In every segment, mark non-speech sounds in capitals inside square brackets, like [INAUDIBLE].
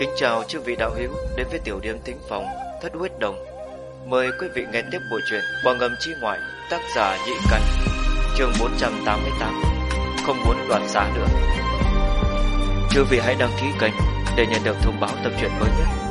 Kính chào chư vị đạo hữu đến với tiểu điểm tính phòng Thất huyết đồng. Mời quý vị nghe tiếp bộ truyện Bò ngầm chi ngoại, tác giả Nhị cẩn chương 488. Không muốn đoạt giá nữa. Chư vị hãy đăng ký kênh để nhận được thông báo tập truyện mới nhất.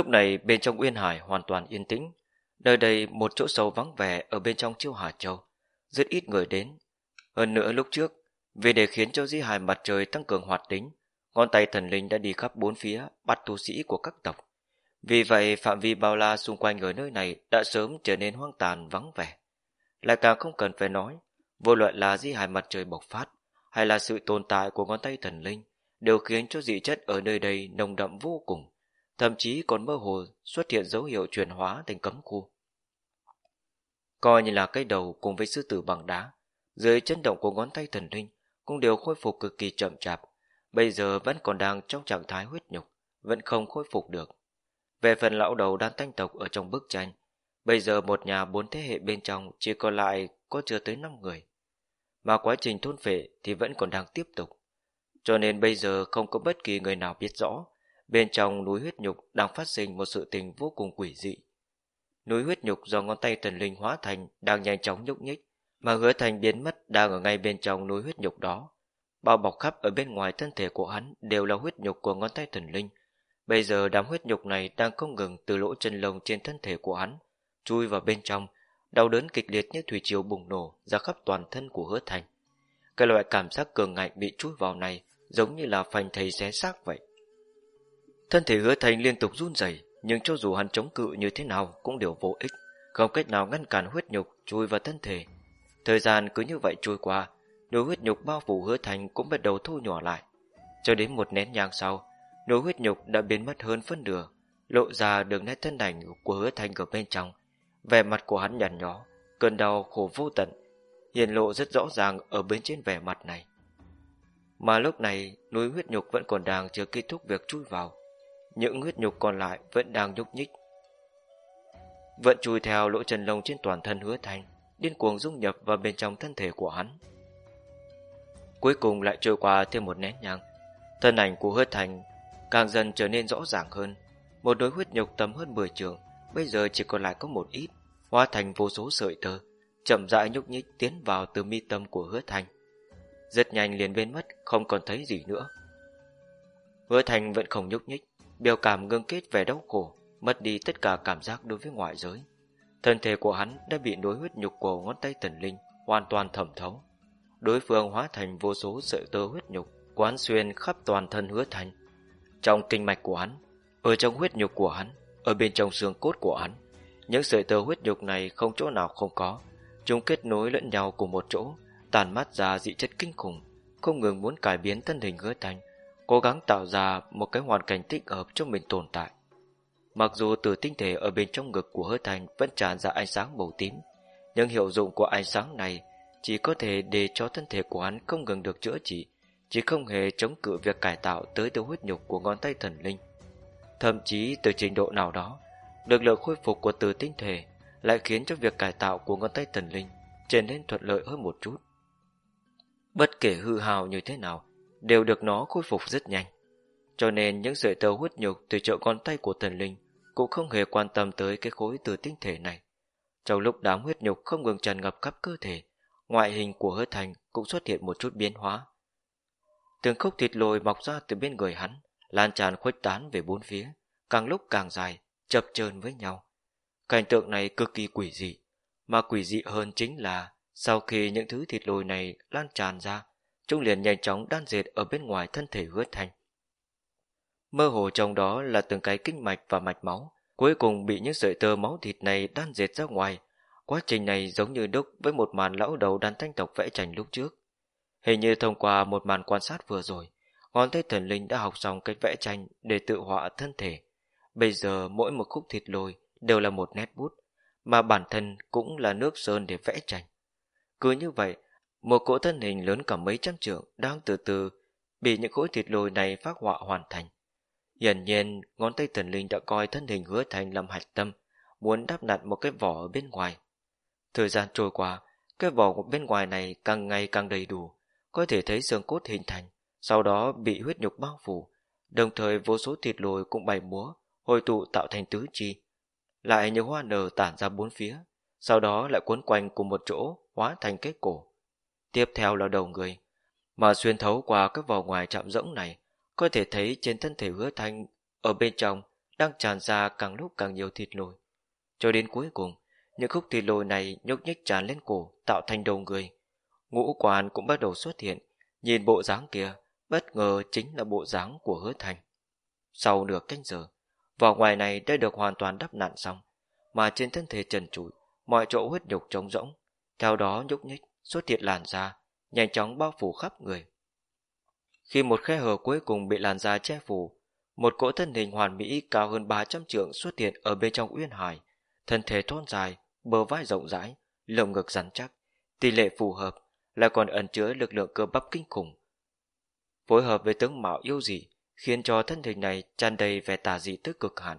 Lúc này bên trong Uyên Hải hoàn toàn yên tĩnh. Nơi đây một chỗ sâu vắng vẻ ở bên trong chiêu Hà Châu. Rất ít người đến. Hơn nữa lúc trước, vì để khiến cho di hài mặt trời tăng cường hoạt tính, ngón tay thần linh đã đi khắp bốn phía bắt tu sĩ của các tộc. Vì vậy phạm vi bao la xung quanh ở nơi này đã sớm trở nên hoang tàn vắng vẻ. Lại càng không cần phải nói, vô luận là di hài mặt trời bộc phát hay là sự tồn tại của ngón tay thần linh đều khiến cho dị chất ở nơi đây nồng đậm vô cùng thậm chí còn mơ hồ xuất hiện dấu hiệu chuyển hóa thành cấm khu. Coi như là cái đầu cùng với sư tử bằng đá, dưới chấn động của ngón tay thần linh cũng đều khôi phục cực kỳ chậm chạp, bây giờ vẫn còn đang trong trạng thái huyết nhục, vẫn không khôi phục được. Về phần lão đầu đan thanh tộc ở trong bức tranh, bây giờ một nhà bốn thế hệ bên trong chỉ còn lại có chưa tới năm người. Mà quá trình thôn phệ thì vẫn còn đang tiếp tục. Cho nên bây giờ không có bất kỳ người nào biết rõ Bên trong núi huyết nhục đang phát sinh một sự tình vô cùng quỷ dị. Núi huyết nhục do ngón tay thần linh hóa thành đang nhanh chóng nhúc nhích, mà hứa thành biến mất đang ở ngay bên trong núi huyết nhục đó. Bao bọc khắp ở bên ngoài thân thể của hắn đều là huyết nhục của ngón tay thần linh. Bây giờ đám huyết nhục này đang không ngừng từ lỗ chân lông trên thân thể của hắn, chui vào bên trong, đau đớn kịch liệt như thủy triều bùng nổ ra khắp toàn thân của hứa thành. Cái loại cảm giác cường ngạnh bị chui vào này giống như là phành thầy xé xác vậy. Thân thể hứa thành liên tục run rẩy, nhưng cho dù hắn chống cự như thế nào cũng đều vô ích, không cách nào ngăn cản huyết nhục chui vào thân thể. Thời gian cứ như vậy trôi qua, nỗi huyết nhục bao phủ hứa thành cũng bắt đầu thu nhỏ lại. Cho đến một nén nhang sau, nỗi huyết nhục đã biến mất hơn phân nửa, lộ ra đường nét thân ảnh của hứa thành ở bên trong. Vẻ mặt của hắn nhằn nhó, cơn đau khổ vô tận, hiện lộ rất rõ ràng ở bên trên vẻ mặt này. Mà lúc này, núi huyết nhục vẫn còn đang chưa kết thúc việc chui vào. Những huyết nhục còn lại vẫn đang nhúc nhích. Vẫn chui theo lỗ chân lông trên toàn thân hứa thanh, điên cuồng dung nhập vào bên trong thân thể của hắn. Cuối cùng lại trôi qua thêm một nén nhang. Thân ảnh của hứa thành càng dần trở nên rõ ràng hơn. Một đối huyết nhục tầm hơn 10 trường, bây giờ chỉ còn lại có một ít, hóa thành vô số sợi tơ, chậm rãi nhúc nhích tiến vào từ mi tâm của hứa thành. Rất nhanh liền biến mất, không còn thấy gì nữa. Hứa thành vẫn không nhúc nhích, biểu cảm ngưng kết vẻ đau khổ, mất đi tất cả cảm giác đối với ngoại giới. Thân thể của hắn đã bị nối huyết nhục của ngón tay thần linh hoàn toàn thẩm thấu. Đối phương hóa thành vô số sợi tơ huyết nhục quán xuyên khắp toàn thân hứa thành. Trong kinh mạch của hắn, ở trong huyết nhục của hắn, ở bên trong xương cốt của hắn, những sợi tơ huyết nhục này không chỗ nào không có, chúng kết nối lẫn nhau cùng một chỗ, tàn mát ra dị chất kinh khủng, không ngừng muốn cải biến thân hình hứa thành cố gắng tạo ra một cái hoàn cảnh thích hợp cho mình tồn tại. Mặc dù từ tinh thể ở bên trong ngực của hứa thành vẫn tràn ra ánh sáng màu tím, nhưng hiệu dụng của ánh sáng này chỉ có thể để cho thân thể của hắn không ngừng được chữa trị, chỉ không hề chống cự việc cải tạo tới từ huyết nhục của ngón tay thần linh. Thậm chí từ trình độ nào đó, lực lượng khôi phục của từ tinh thể lại khiến cho việc cải tạo của ngón tay thần linh trở nên thuận lợi hơn một chút. Bất kể hư hào như thế nào, đều được nó khôi phục rất nhanh. Cho nên những sợi tơ hút nhục từ chỗ con tay của thần linh cũng không hề quan tâm tới cái khối từ tinh thể này. Trong lúc đám huyết nhục không ngừng tràn ngập khắp cơ thể, ngoại hình của hứa thành cũng xuất hiện một chút biến hóa. Từng khúc thịt lồi mọc ra từ bên người hắn, lan tràn khuếch tán về bốn phía, càng lúc càng dài, chập chờn với nhau. Cảnh tượng này cực kỳ quỷ dị, mà quỷ dị hơn chính là sau khi những thứ thịt lồi này lan tràn ra, chúng liền nhanh chóng đan dệt ở bên ngoài thân thể hứa thanh Mơ hồ trong đó là từng cái kinh mạch và mạch máu, cuối cùng bị những sợi tơ máu thịt này đan dệt ra ngoài. Quá trình này giống như đúc với một màn lão đầu đàn thanh tộc vẽ tranh lúc trước. Hình như thông qua một màn quan sát vừa rồi, ngón tay thần linh đã học xong cách vẽ tranh để tự họa thân thể. Bây giờ mỗi một khúc thịt lồi đều là một nét bút, mà bản thân cũng là nước sơn để vẽ tranh. Cứ như vậy, một cỗ thân hình lớn cả mấy trăm trượng đang từ từ bị những khối thịt lồi này phát họa hoàn thành. Hiển nhiên, ngón tay thần linh đã coi thân hình hứa thành làm hạch tâm, muốn đắp đặt một cái vỏ ở bên ngoài. Thời gian trôi qua, cái vỏ của bên ngoài này càng ngày càng đầy đủ, có thể thấy xương cốt hình thành, sau đó bị huyết nhục bao phủ, đồng thời vô số thịt lồi cũng bày múa, hồi tụ tạo thành tứ chi. Lại như hoa nở tản ra bốn phía, sau đó lại cuốn quanh cùng một chỗ, hóa thành cái cổ. Tiếp theo là đầu người, mà xuyên thấu qua các vỏ ngoài chạm rỗng này, có thể thấy trên thân thể hứa thanh ở bên trong đang tràn ra càng lúc càng nhiều thịt lồi. Cho đến cuối cùng, những khúc thịt lồi này nhúc nhích tràn lên cổ tạo thành đầu người. Ngũ quan cũng bắt đầu xuất hiện, nhìn bộ dáng kia, bất ngờ chính là bộ dáng của hứa thanh. Sau nửa canh giờ, vỏ ngoài này đã được hoàn toàn đắp nặn xong, mà trên thân thể trần trụi, mọi chỗ huyết nhục trống rỗng, theo đó nhúc nhích, xuất hiện làn da, nhanh chóng bao phủ khắp người. Khi một khe hở cuối cùng bị làn da che phủ, một cỗ thân hình hoàn mỹ cao hơn 300 trượng xuất hiện ở bên trong uyên hải, thân thể thon dài, bờ vai rộng rãi, lồng ngực rắn chắc, tỷ lệ phù hợp, lại còn ẩn chứa lực lượng cơ bắp kinh khủng. Phối hợp với tướng mạo yêu dị, khiến cho thân hình này tràn đầy vẻ tà dị tức cực hạn.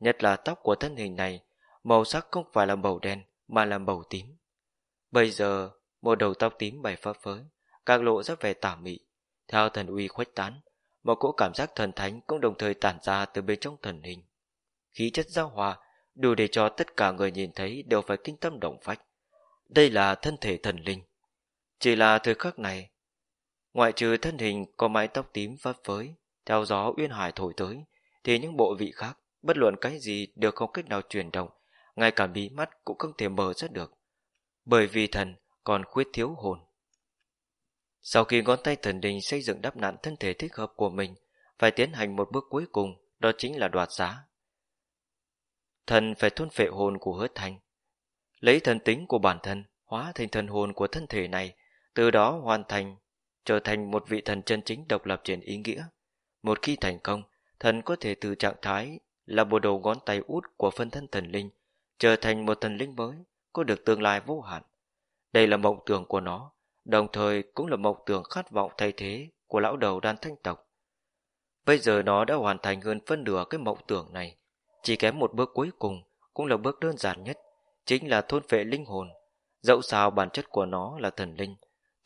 Nhất là tóc của thân hình này, màu sắc không phải là màu đen, mà là màu tím. Bây giờ, một đầu tóc tím bày phấp phới, càng lộ rất vẻ tà mị. Theo thần uy khuếch tán, một cỗ cảm giác thần thánh cũng đồng thời tản ra từ bên trong thần hình. Khí chất giao hòa đủ để cho tất cả người nhìn thấy đều phải kinh tâm động phách. Đây là thân thể thần linh. Chỉ là thời khắc này, ngoại trừ thân hình có mái tóc tím phấp phới, theo gió uyên hải thổi tới, thì những bộ vị khác, bất luận cái gì đều không cách nào chuyển động, ngay cả bí mắt cũng không thể mở ra được. Bởi vì thần còn khuyết thiếu hồn. Sau khi ngón tay thần đình xây dựng đắp nặn thân thể thích hợp của mình, phải tiến hành một bước cuối cùng, đó chính là đoạt giá. Thần phải thôn phệ hồn của hứa thành. Lấy thần tính của bản thân, hóa thành thần hồn của thân thể này, từ đó hoàn thành, trở thành một vị thần chân chính độc lập trên ý nghĩa. Một khi thành công, thần có thể từ trạng thái là bộ đầu ngón tay út của phân thân thần linh, trở thành một thần linh mới, có được tương lai vô hạn. Đây là mộng tưởng của nó, đồng thời cũng là mộng tưởng khát vọng thay thế của lão đầu đan thanh tộc. Bây giờ nó đã hoàn thành hơn phân nửa cái mộng tưởng này, chỉ kém một bước cuối cùng, cũng là bước đơn giản nhất, chính là thôn phệ linh hồn. Dẫu sao bản chất của nó là thần linh,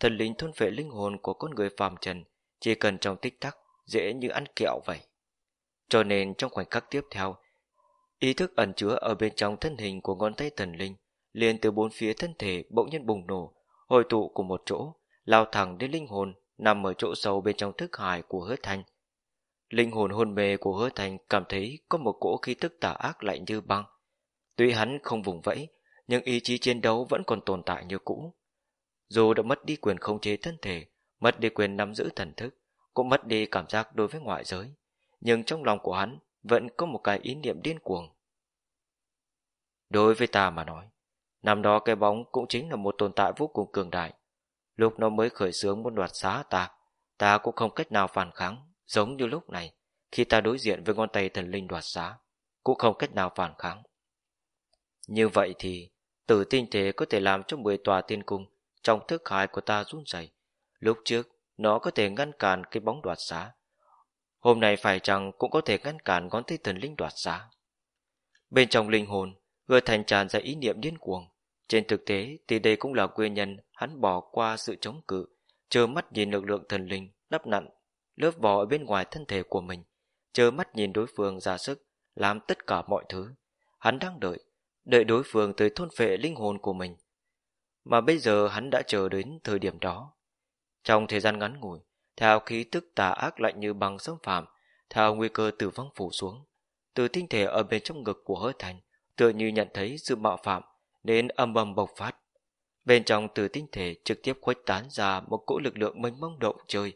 thần linh thôn phệ linh hồn của con người phàm trần, chỉ cần trong tích tắc, dễ như ăn kẹo vậy. Cho nên trong khoảnh khắc tiếp theo, ý thức ẩn chứa ở bên trong thân hình của ngón tay thần linh, liền từ bốn phía thân thể bỗng nhiên bùng nổ, hồi tụ cùng một chỗ, lao thẳng đến linh hồn nằm ở chỗ sâu bên trong thức hải của hứa Thành. Linh hồn hôn mê của hứa thành cảm thấy có một cỗ khí tức tà ác lạnh như băng. Tuy hắn không vùng vẫy, nhưng ý chí chiến đấu vẫn còn tồn tại như cũ. Dù đã mất đi quyền khống chế thân thể, mất đi quyền nắm giữ thần thức, cũng mất đi cảm giác đối với ngoại giới, nhưng trong lòng của hắn vẫn có một cái ý niệm điên cuồng. Đối với ta mà nói, năm đó cái bóng cũng chính là một tồn tại vô cùng cường đại. Lúc nó mới khởi xướng muốn đoạt xá ta, ta cũng không cách nào phản kháng, giống như lúc này, khi ta đối diện với ngón tay thần linh đoạt xá, cũng không cách nào phản kháng. Như vậy thì, tử tinh thể có thể làm cho 10 tòa tiên cung trong thức hải của ta run rẩy. Lúc trước, nó có thể ngăn cản cái bóng đoạt xá. Hôm nay phải chăng cũng có thể ngăn cản ngón tay thần linh đoạt xá. Bên trong linh hồn, vừa thành tràn ra ý niệm điên cuồng. Trên thực tế thì đây cũng là nguyên nhân hắn bỏ qua sự chống cự, chờ mắt nhìn lực lượng thần linh đắp nặn lớp vỏ ở bên ngoài thân thể của mình, chờ mắt nhìn đối phương ra sức, làm tất cả mọi thứ. Hắn đang đợi, đợi đối phương tới thôn phệ linh hồn của mình. Mà bây giờ hắn đã chờ đến thời điểm đó. Trong thời gian ngắn ngủi, theo khí tức tà ác lạnh như băng xâm phạm, theo nguy cơ tử vong phủ xuống, từ tinh thể ở bên trong ngực của hứa thành, tựa như nhận thấy sự mạo phạm, nên âm bầm bộc phát. Bên trong từ tinh thể trực tiếp khuếch tán ra một cỗ lực lượng mênh mông động trời,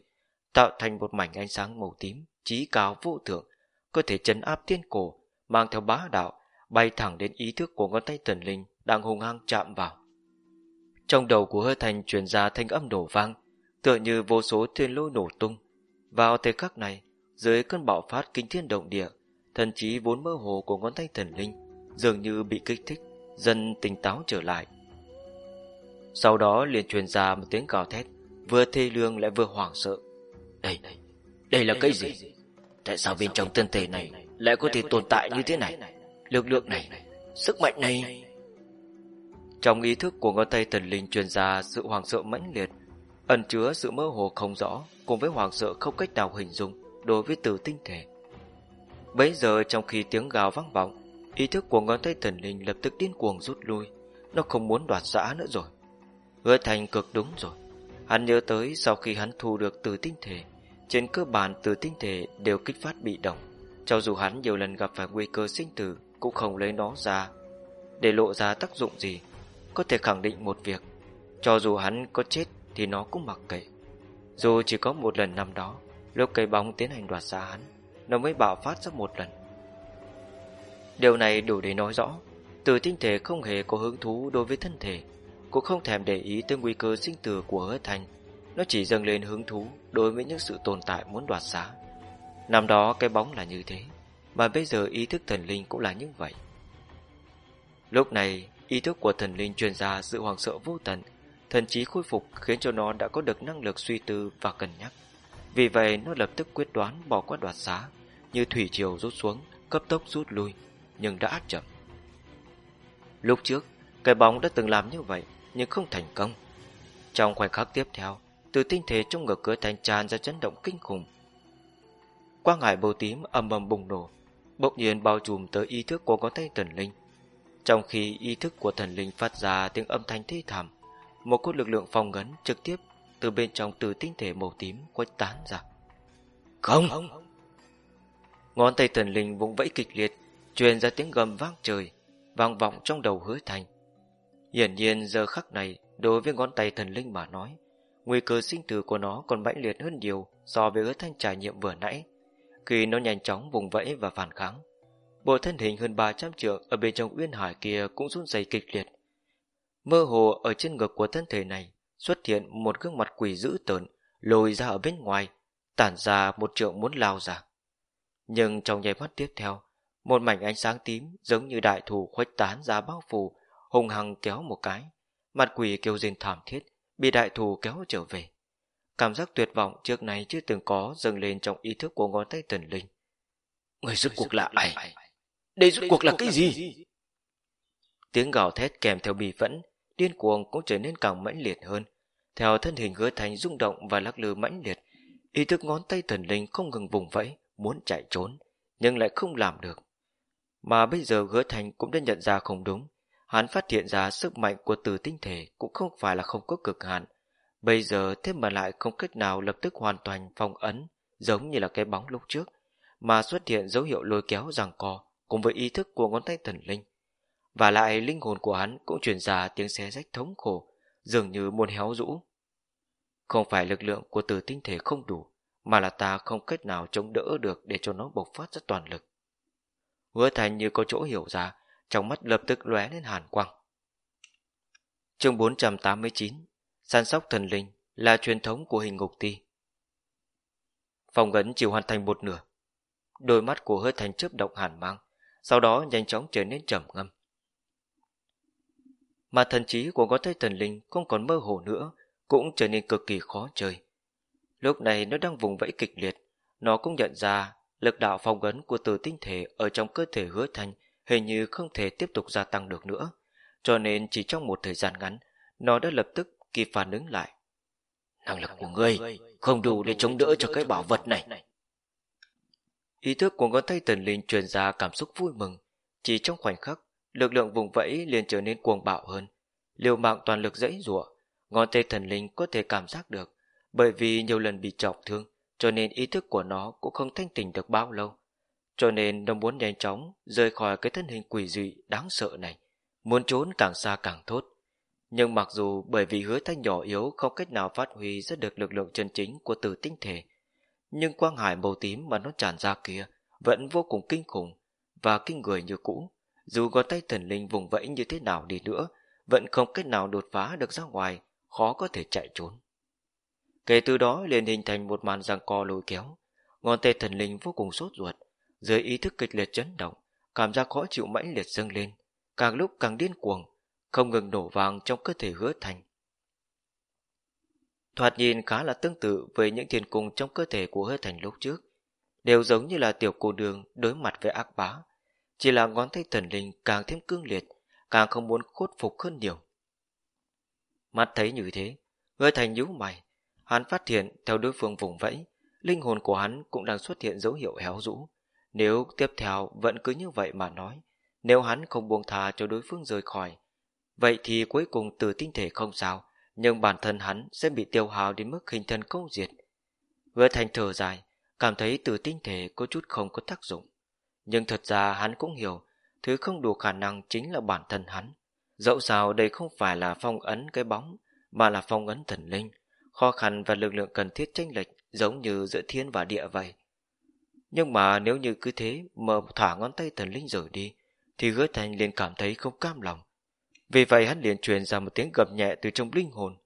tạo thành một mảnh ánh sáng màu tím, trí cao vô thượng, có thể chấn áp thiên cổ, mang theo bá đạo, bay thẳng đến ý thức của ngón tay thần linh đang hung hăng chạm vào. Trong đầu của hơi thành truyền ra thanh âm nổ vang, tựa như vô số thiên lôi nổ tung. Vào thời khắc này, dưới cơn bạo phát kinh thiên động địa, thần trí vốn mơ hồ của ngón tay thần linh dường như bị kích thích, dần tỉnh táo trở lại. Sau đó liền truyền ra một tiếng gào thét, vừa thê lương lại vừa hoảng sợ. Đây, đây, là cái gì? Tại sao bên trong thân thể này lại có thể tồn tại như thế này? Lực lượng này, sức mạnh này... Trong ý thức của ngón tay thần linh truyền ra sự hoàng sợ mãnh liệt, ẩn chứa sự mơ hồ không rõ cùng với hoàng sợ không cách nào hình dung đối với từ tinh thể. Bấy giờ trong khi tiếng gào vang vọng, ý thức của ngón tay thần linh lập tức điên cuồng rút lui, nó không muốn đoạt giã nữa rồi. Hứa thành cực đúng rồi. Hắn nhớ tới sau khi hắn thu được từ tinh thể, trên cơ bản từ tinh thể đều kích phát bị động. Cho dù hắn nhiều lần gặp phải nguy cơ sinh tử cũng không lấy nó ra để lộ ra tác dụng gì. Có thể khẳng định một việc, cho dù hắn có chết thì nó cũng mặc kệ. Dù chỉ có một lần năm đó, lúc cây bóng tiến hành đoạt xa hắn, nó mới bạo phát ra một lần. Điều này đủ để nói rõ, từ tinh thể không hề có hứng thú đối với thân thể, cũng không thèm để ý tới nguy cơ sinh tử của hứa thành. Nó chỉ dâng lên hứng thú đối với những sự tồn tại muốn đoạt xá. Năm đó cái bóng là như thế, mà bây giờ ý thức thần linh cũng là như vậy. Lúc này, ý thức của thần linh truyền ra sự hoàng sợ vô tận, thần trí khôi phục khiến cho nó đã có được năng lực suy tư và cân nhắc. Vì vậy, nó lập tức quyết đoán bỏ qua đoạt xá, như thủy triều rút xuống, cấp tốc rút lui, nhưng đã chậm. Lúc trước, cái bóng đã từng làm như vậy, nhưng không thành công. Trong khoảnh khắc tiếp theo, từ tinh thể trong ngực cửa thành tràn ra chấn động kinh khủng. Quang hải bầu tím âm ầm bùng nổ, bỗng nhiên bao trùm tới ý thức của con tay thần linh. Trong khi ý thức của thần linh phát ra tiếng âm thanh thê thảm, một cốt lực lượng phong ngấn trực tiếp từ bên trong từ tinh thể màu tím khuếch tán ra. Không! Ngón tay thần linh vùng vẫy kịch liệt, truyền ra tiếng gầm vang trời, vang vọng trong đầu hứa thành. Hiển nhiên giờ khắc này, đối với ngón tay thần linh mà nói, nguy cơ sinh tử của nó còn mãnh liệt hơn nhiều so với hứa thanh trải nghiệm vừa nãy. Khi nó nhanh chóng vùng vẫy và phản kháng, bộ thân hình hơn 300 trượng ở bên trong uyên hải kia cũng run rẩy kịch liệt. Mơ hồ ở trên ngực của thân thể này xuất hiện một gương mặt quỷ dữ tợn lồi ra ở bên ngoài, tản ra một trượng muốn lao ra. Nhưng trong nháy mắt tiếp theo, một mảnh ánh sáng tím giống như đại thủ khuếch tán ra bao phủ, hùng hăng kéo một cái. Mặt quỷ kêu rên thảm thiết, bị đại thủ kéo trở về. Cảm giác tuyệt vọng trước này chưa từng có dâng lên trong ý thức của ngón tay tần linh. Người rốt cuộc là ai? Đây rốt cuộc là cái gì? Tiếng gào thét kèm theo bì phẫn, điên cuồng cũng trở nên càng mãnh liệt hơn. Theo thân hình hứa thành rung động và lắc lư mãnh liệt, ý thức ngón tay thần linh không ngừng vùng vẫy, muốn chạy trốn, nhưng lại không làm được. Mà bây giờ hứa thành cũng đã nhận ra không đúng. Hắn phát hiện ra sức mạnh của từ tinh thể cũng không phải là không có cực hạn. Bây giờ thế mà lại không cách nào lập tức hoàn toàn phong ấn, giống như là cái bóng lúc trước, mà xuất hiện dấu hiệu lôi kéo rằng co cùng với ý thức của ngón tay thần linh. Và lại linh hồn của hắn cũng truyền ra tiếng xé rách thống khổ, dường như muốn héo rũ. Không phải lực lượng của từ tinh thể không đủ, mà là ta không cách nào chống đỡ được để cho nó bộc phát ra toàn lực. Hứa thành như có chỗ hiểu ra, trong mắt lập tức lóe lên hàn quang. Chương 489 Săn sóc thần linh là truyền thống của hình ngục ti. Phòng ấn chỉ hoàn thành một nửa. Đôi mắt của hứa thành chớp động hàn mang, sau đó nhanh chóng trở nên trầm ngâm. Mà thần trí của ngón tay thần linh không còn mơ hồ nữa, cũng trở nên cực kỳ khó chơi. Lúc này nó đang vùng vẫy kịch liệt, nó cũng nhận ra lực đạo phong ấn của từ tinh thể ở trong cơ thể hứa thành hình như không thể tiếp tục gia tăng được nữa, cho nên chỉ trong một thời gian ngắn, nó đã lập tức kịp phản ứng lại. Năng lực của ngươi không đủ để chống đỡ cho cái bảo vật này. Ý thức của ngón tay thần linh truyền ra cảm xúc vui mừng. Chỉ trong khoảnh khắc, lực lượng vùng vẫy liền trở nên cuồng bạo hơn. Liều mạng toàn lực dãy rủa, ngón tay thần linh có thể cảm giác được, bởi vì nhiều lần bị trọng thương, cho nên ý thức của nó cũng không thanh tỉnh được bao lâu. Cho nên nó muốn nhanh chóng rời khỏi cái thân hình quỷ dị đáng sợ này, muốn trốn càng xa càng tốt. Nhưng mặc dù bởi vì hứa thanh nhỏ yếu không cách nào phát huy rất được lực lượng chân chính của tử tinh thể, nhưng quang hải màu tím mà nó tràn ra kia vẫn vô cùng kinh khủng và kinh người như cũ. Dù có tay thần linh vùng vẫy như thế nào đi nữa, vẫn không cách nào đột phá được ra ngoài, khó có thể chạy trốn. Kể từ đó liền hình thành một màn giằng co lôi kéo, ngón tay thần linh vô cùng sốt ruột, dưới ý thức kịch liệt chấn động, cảm giác khó chịu mãnh liệt dâng lên, càng lúc càng điên cuồng, không ngừng nổ vàng trong cơ thể hứa thành. Thoạt nhìn khá là tương tự với những thiên cung trong cơ thể của hứa thành lúc trước. đều giống như là tiểu cô đường đối mặt với ác bá. Chỉ là ngón tay thần linh càng thêm cương liệt, càng không muốn khuất phục hơn nhiều. Mắt thấy như thế, hứa thành nhíu mày, hắn phát hiện theo đối phương vùng vẫy, linh hồn của hắn cũng đang xuất hiện dấu hiệu héo rũ. Nếu tiếp theo vẫn cứ như vậy mà nói, nếu hắn không buông thà cho đối phương rời khỏi, vậy thì cuối cùng từ tinh thể không sao, nhưng bản thân hắn sẽ bị tiêu hao đến mức hình thân công diệt. Hứa thành thở dài, cảm thấy từ tinh thể có chút không có tác dụng. Nhưng thật ra hắn cũng hiểu, thứ không đủ khả năng chính là bản thân hắn. Dẫu sao đây không phải là phong ấn cái bóng, mà là phong ấn thần linh. Khó khăn và lực lượng cần thiết tranh lệch giống như giữa thiên và địa vậy. Nhưng mà nếu như cứ thế mà thả ngón tay thần linh rời đi, thì hứa thành liền cảm thấy không cam lòng. Vì vậy hắn liền truyền ra một tiếng gầm nhẹ từ trong linh hồn.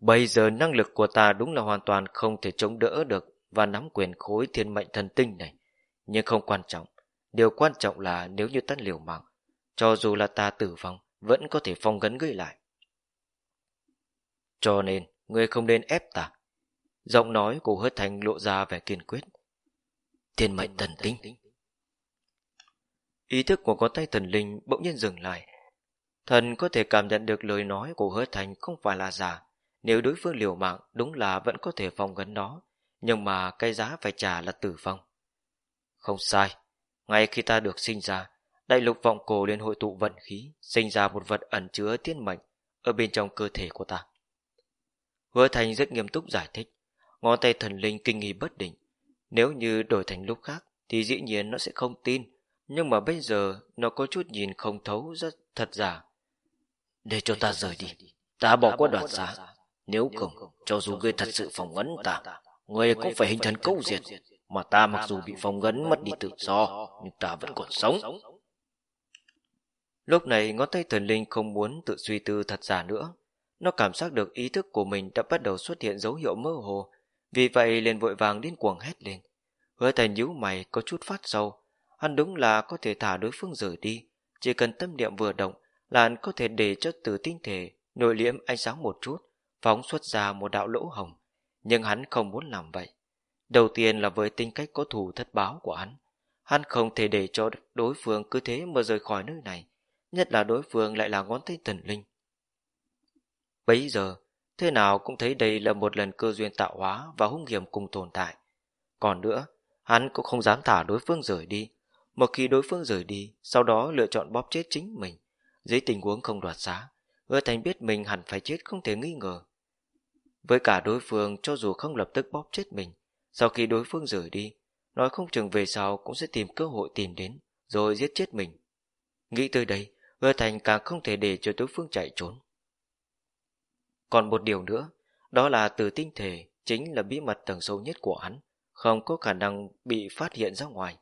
Bây giờ năng lực của ta đúng là hoàn toàn không thể chống đỡ được và nắm quyền khối thiên mệnh thần tinh này. Nhưng không quan trọng. Điều quan trọng là nếu như ta liều mạng, cho dù là ta tử vong, vẫn có thể phong gấn gây lại. Cho nên, ngươi không nên ép ta. Giọng nói của hớt thành lộ ra vẻ kiên quyết. Thiên mệnh thần tinh. Ý thức của con tay thần linh bỗng nhiên dừng lại. Thần có thể cảm nhận được lời nói của hứa thành không phải là giả. Nếu đối phương liều mạng đúng là vẫn có thể phong gấn nó. Nhưng mà cái giá phải trả là tử vong. Không sai. Ngay khi ta được sinh ra, đại lục vọng cổ liên hội tụ vận khí, sinh ra một vật ẩn chứa tiên mệnh ở bên trong cơ thể của ta. Hứa Thành rất nghiêm túc giải thích, ngón tay thần linh kinh nghi bất định. Nếu như đổi thành lúc khác, thì dĩ nhiên nó sẽ không tin, nhưng mà bây giờ nó có chút nhìn không thấu rất thật giả. Để cho ta rời đi, ta bỏ qua đoạt giá. Nếu không, cho dù ngươi thật sự phỏng vấn ta, ngươi cũng phải hình thần câu diệt. Mà ta mặc dù bị phong ngấn mất đi tự do, nhưng ta vẫn còn sống. Lúc này ngón tay thần linh không muốn tự suy tư thật giả nữa. Nó cảm giác được ý thức của mình đã bắt đầu xuất hiện dấu hiệu mơ hồ, vì vậy liền vội vàng đến cuồng hét lên. Hứa thành nhíu mày có chút phát sâu, hắn đúng là có thể thả đối phương rời đi, chỉ cần tâm niệm vừa động là hắn có thể để cho từ tinh thể nội liễm ánh sáng một chút, phóng xuất ra một đạo lỗ hồng, nhưng hắn không muốn làm vậy. Đầu tiên là với tính cách có thù thất báo của hắn. Hắn không thể để cho đối phương cứ thế mà rời khỏi nơi này, nhất là đối phương lại là ngón tay thần linh. Bấy giờ, thế nào cũng thấy đây là một lần cơ duyên tạo hóa và hung hiểm cùng tồn tại. Còn nữa, hắn cũng không dám thả đối phương rời đi. Một khi đối phương rời đi, sau đó lựa chọn bóp chết chính mình. Dưới tình huống không đoạt giá, Hứa Thành biết mình hẳn phải chết không thể nghi ngờ. Với cả đối phương cho dù không lập tức bóp chết mình, sau khi đối phương rời đi, nói không chừng về sau cũng sẽ tìm cơ hội tìm đến, rồi giết chết mình. Nghĩ tới đây, Hứa Thành càng không thể để cho đối phương chạy trốn. Còn một điều nữa, đó là từ tinh thể chính là bí mật tầng sâu nhất của hắn, không có khả năng bị phát hiện ra ngoài.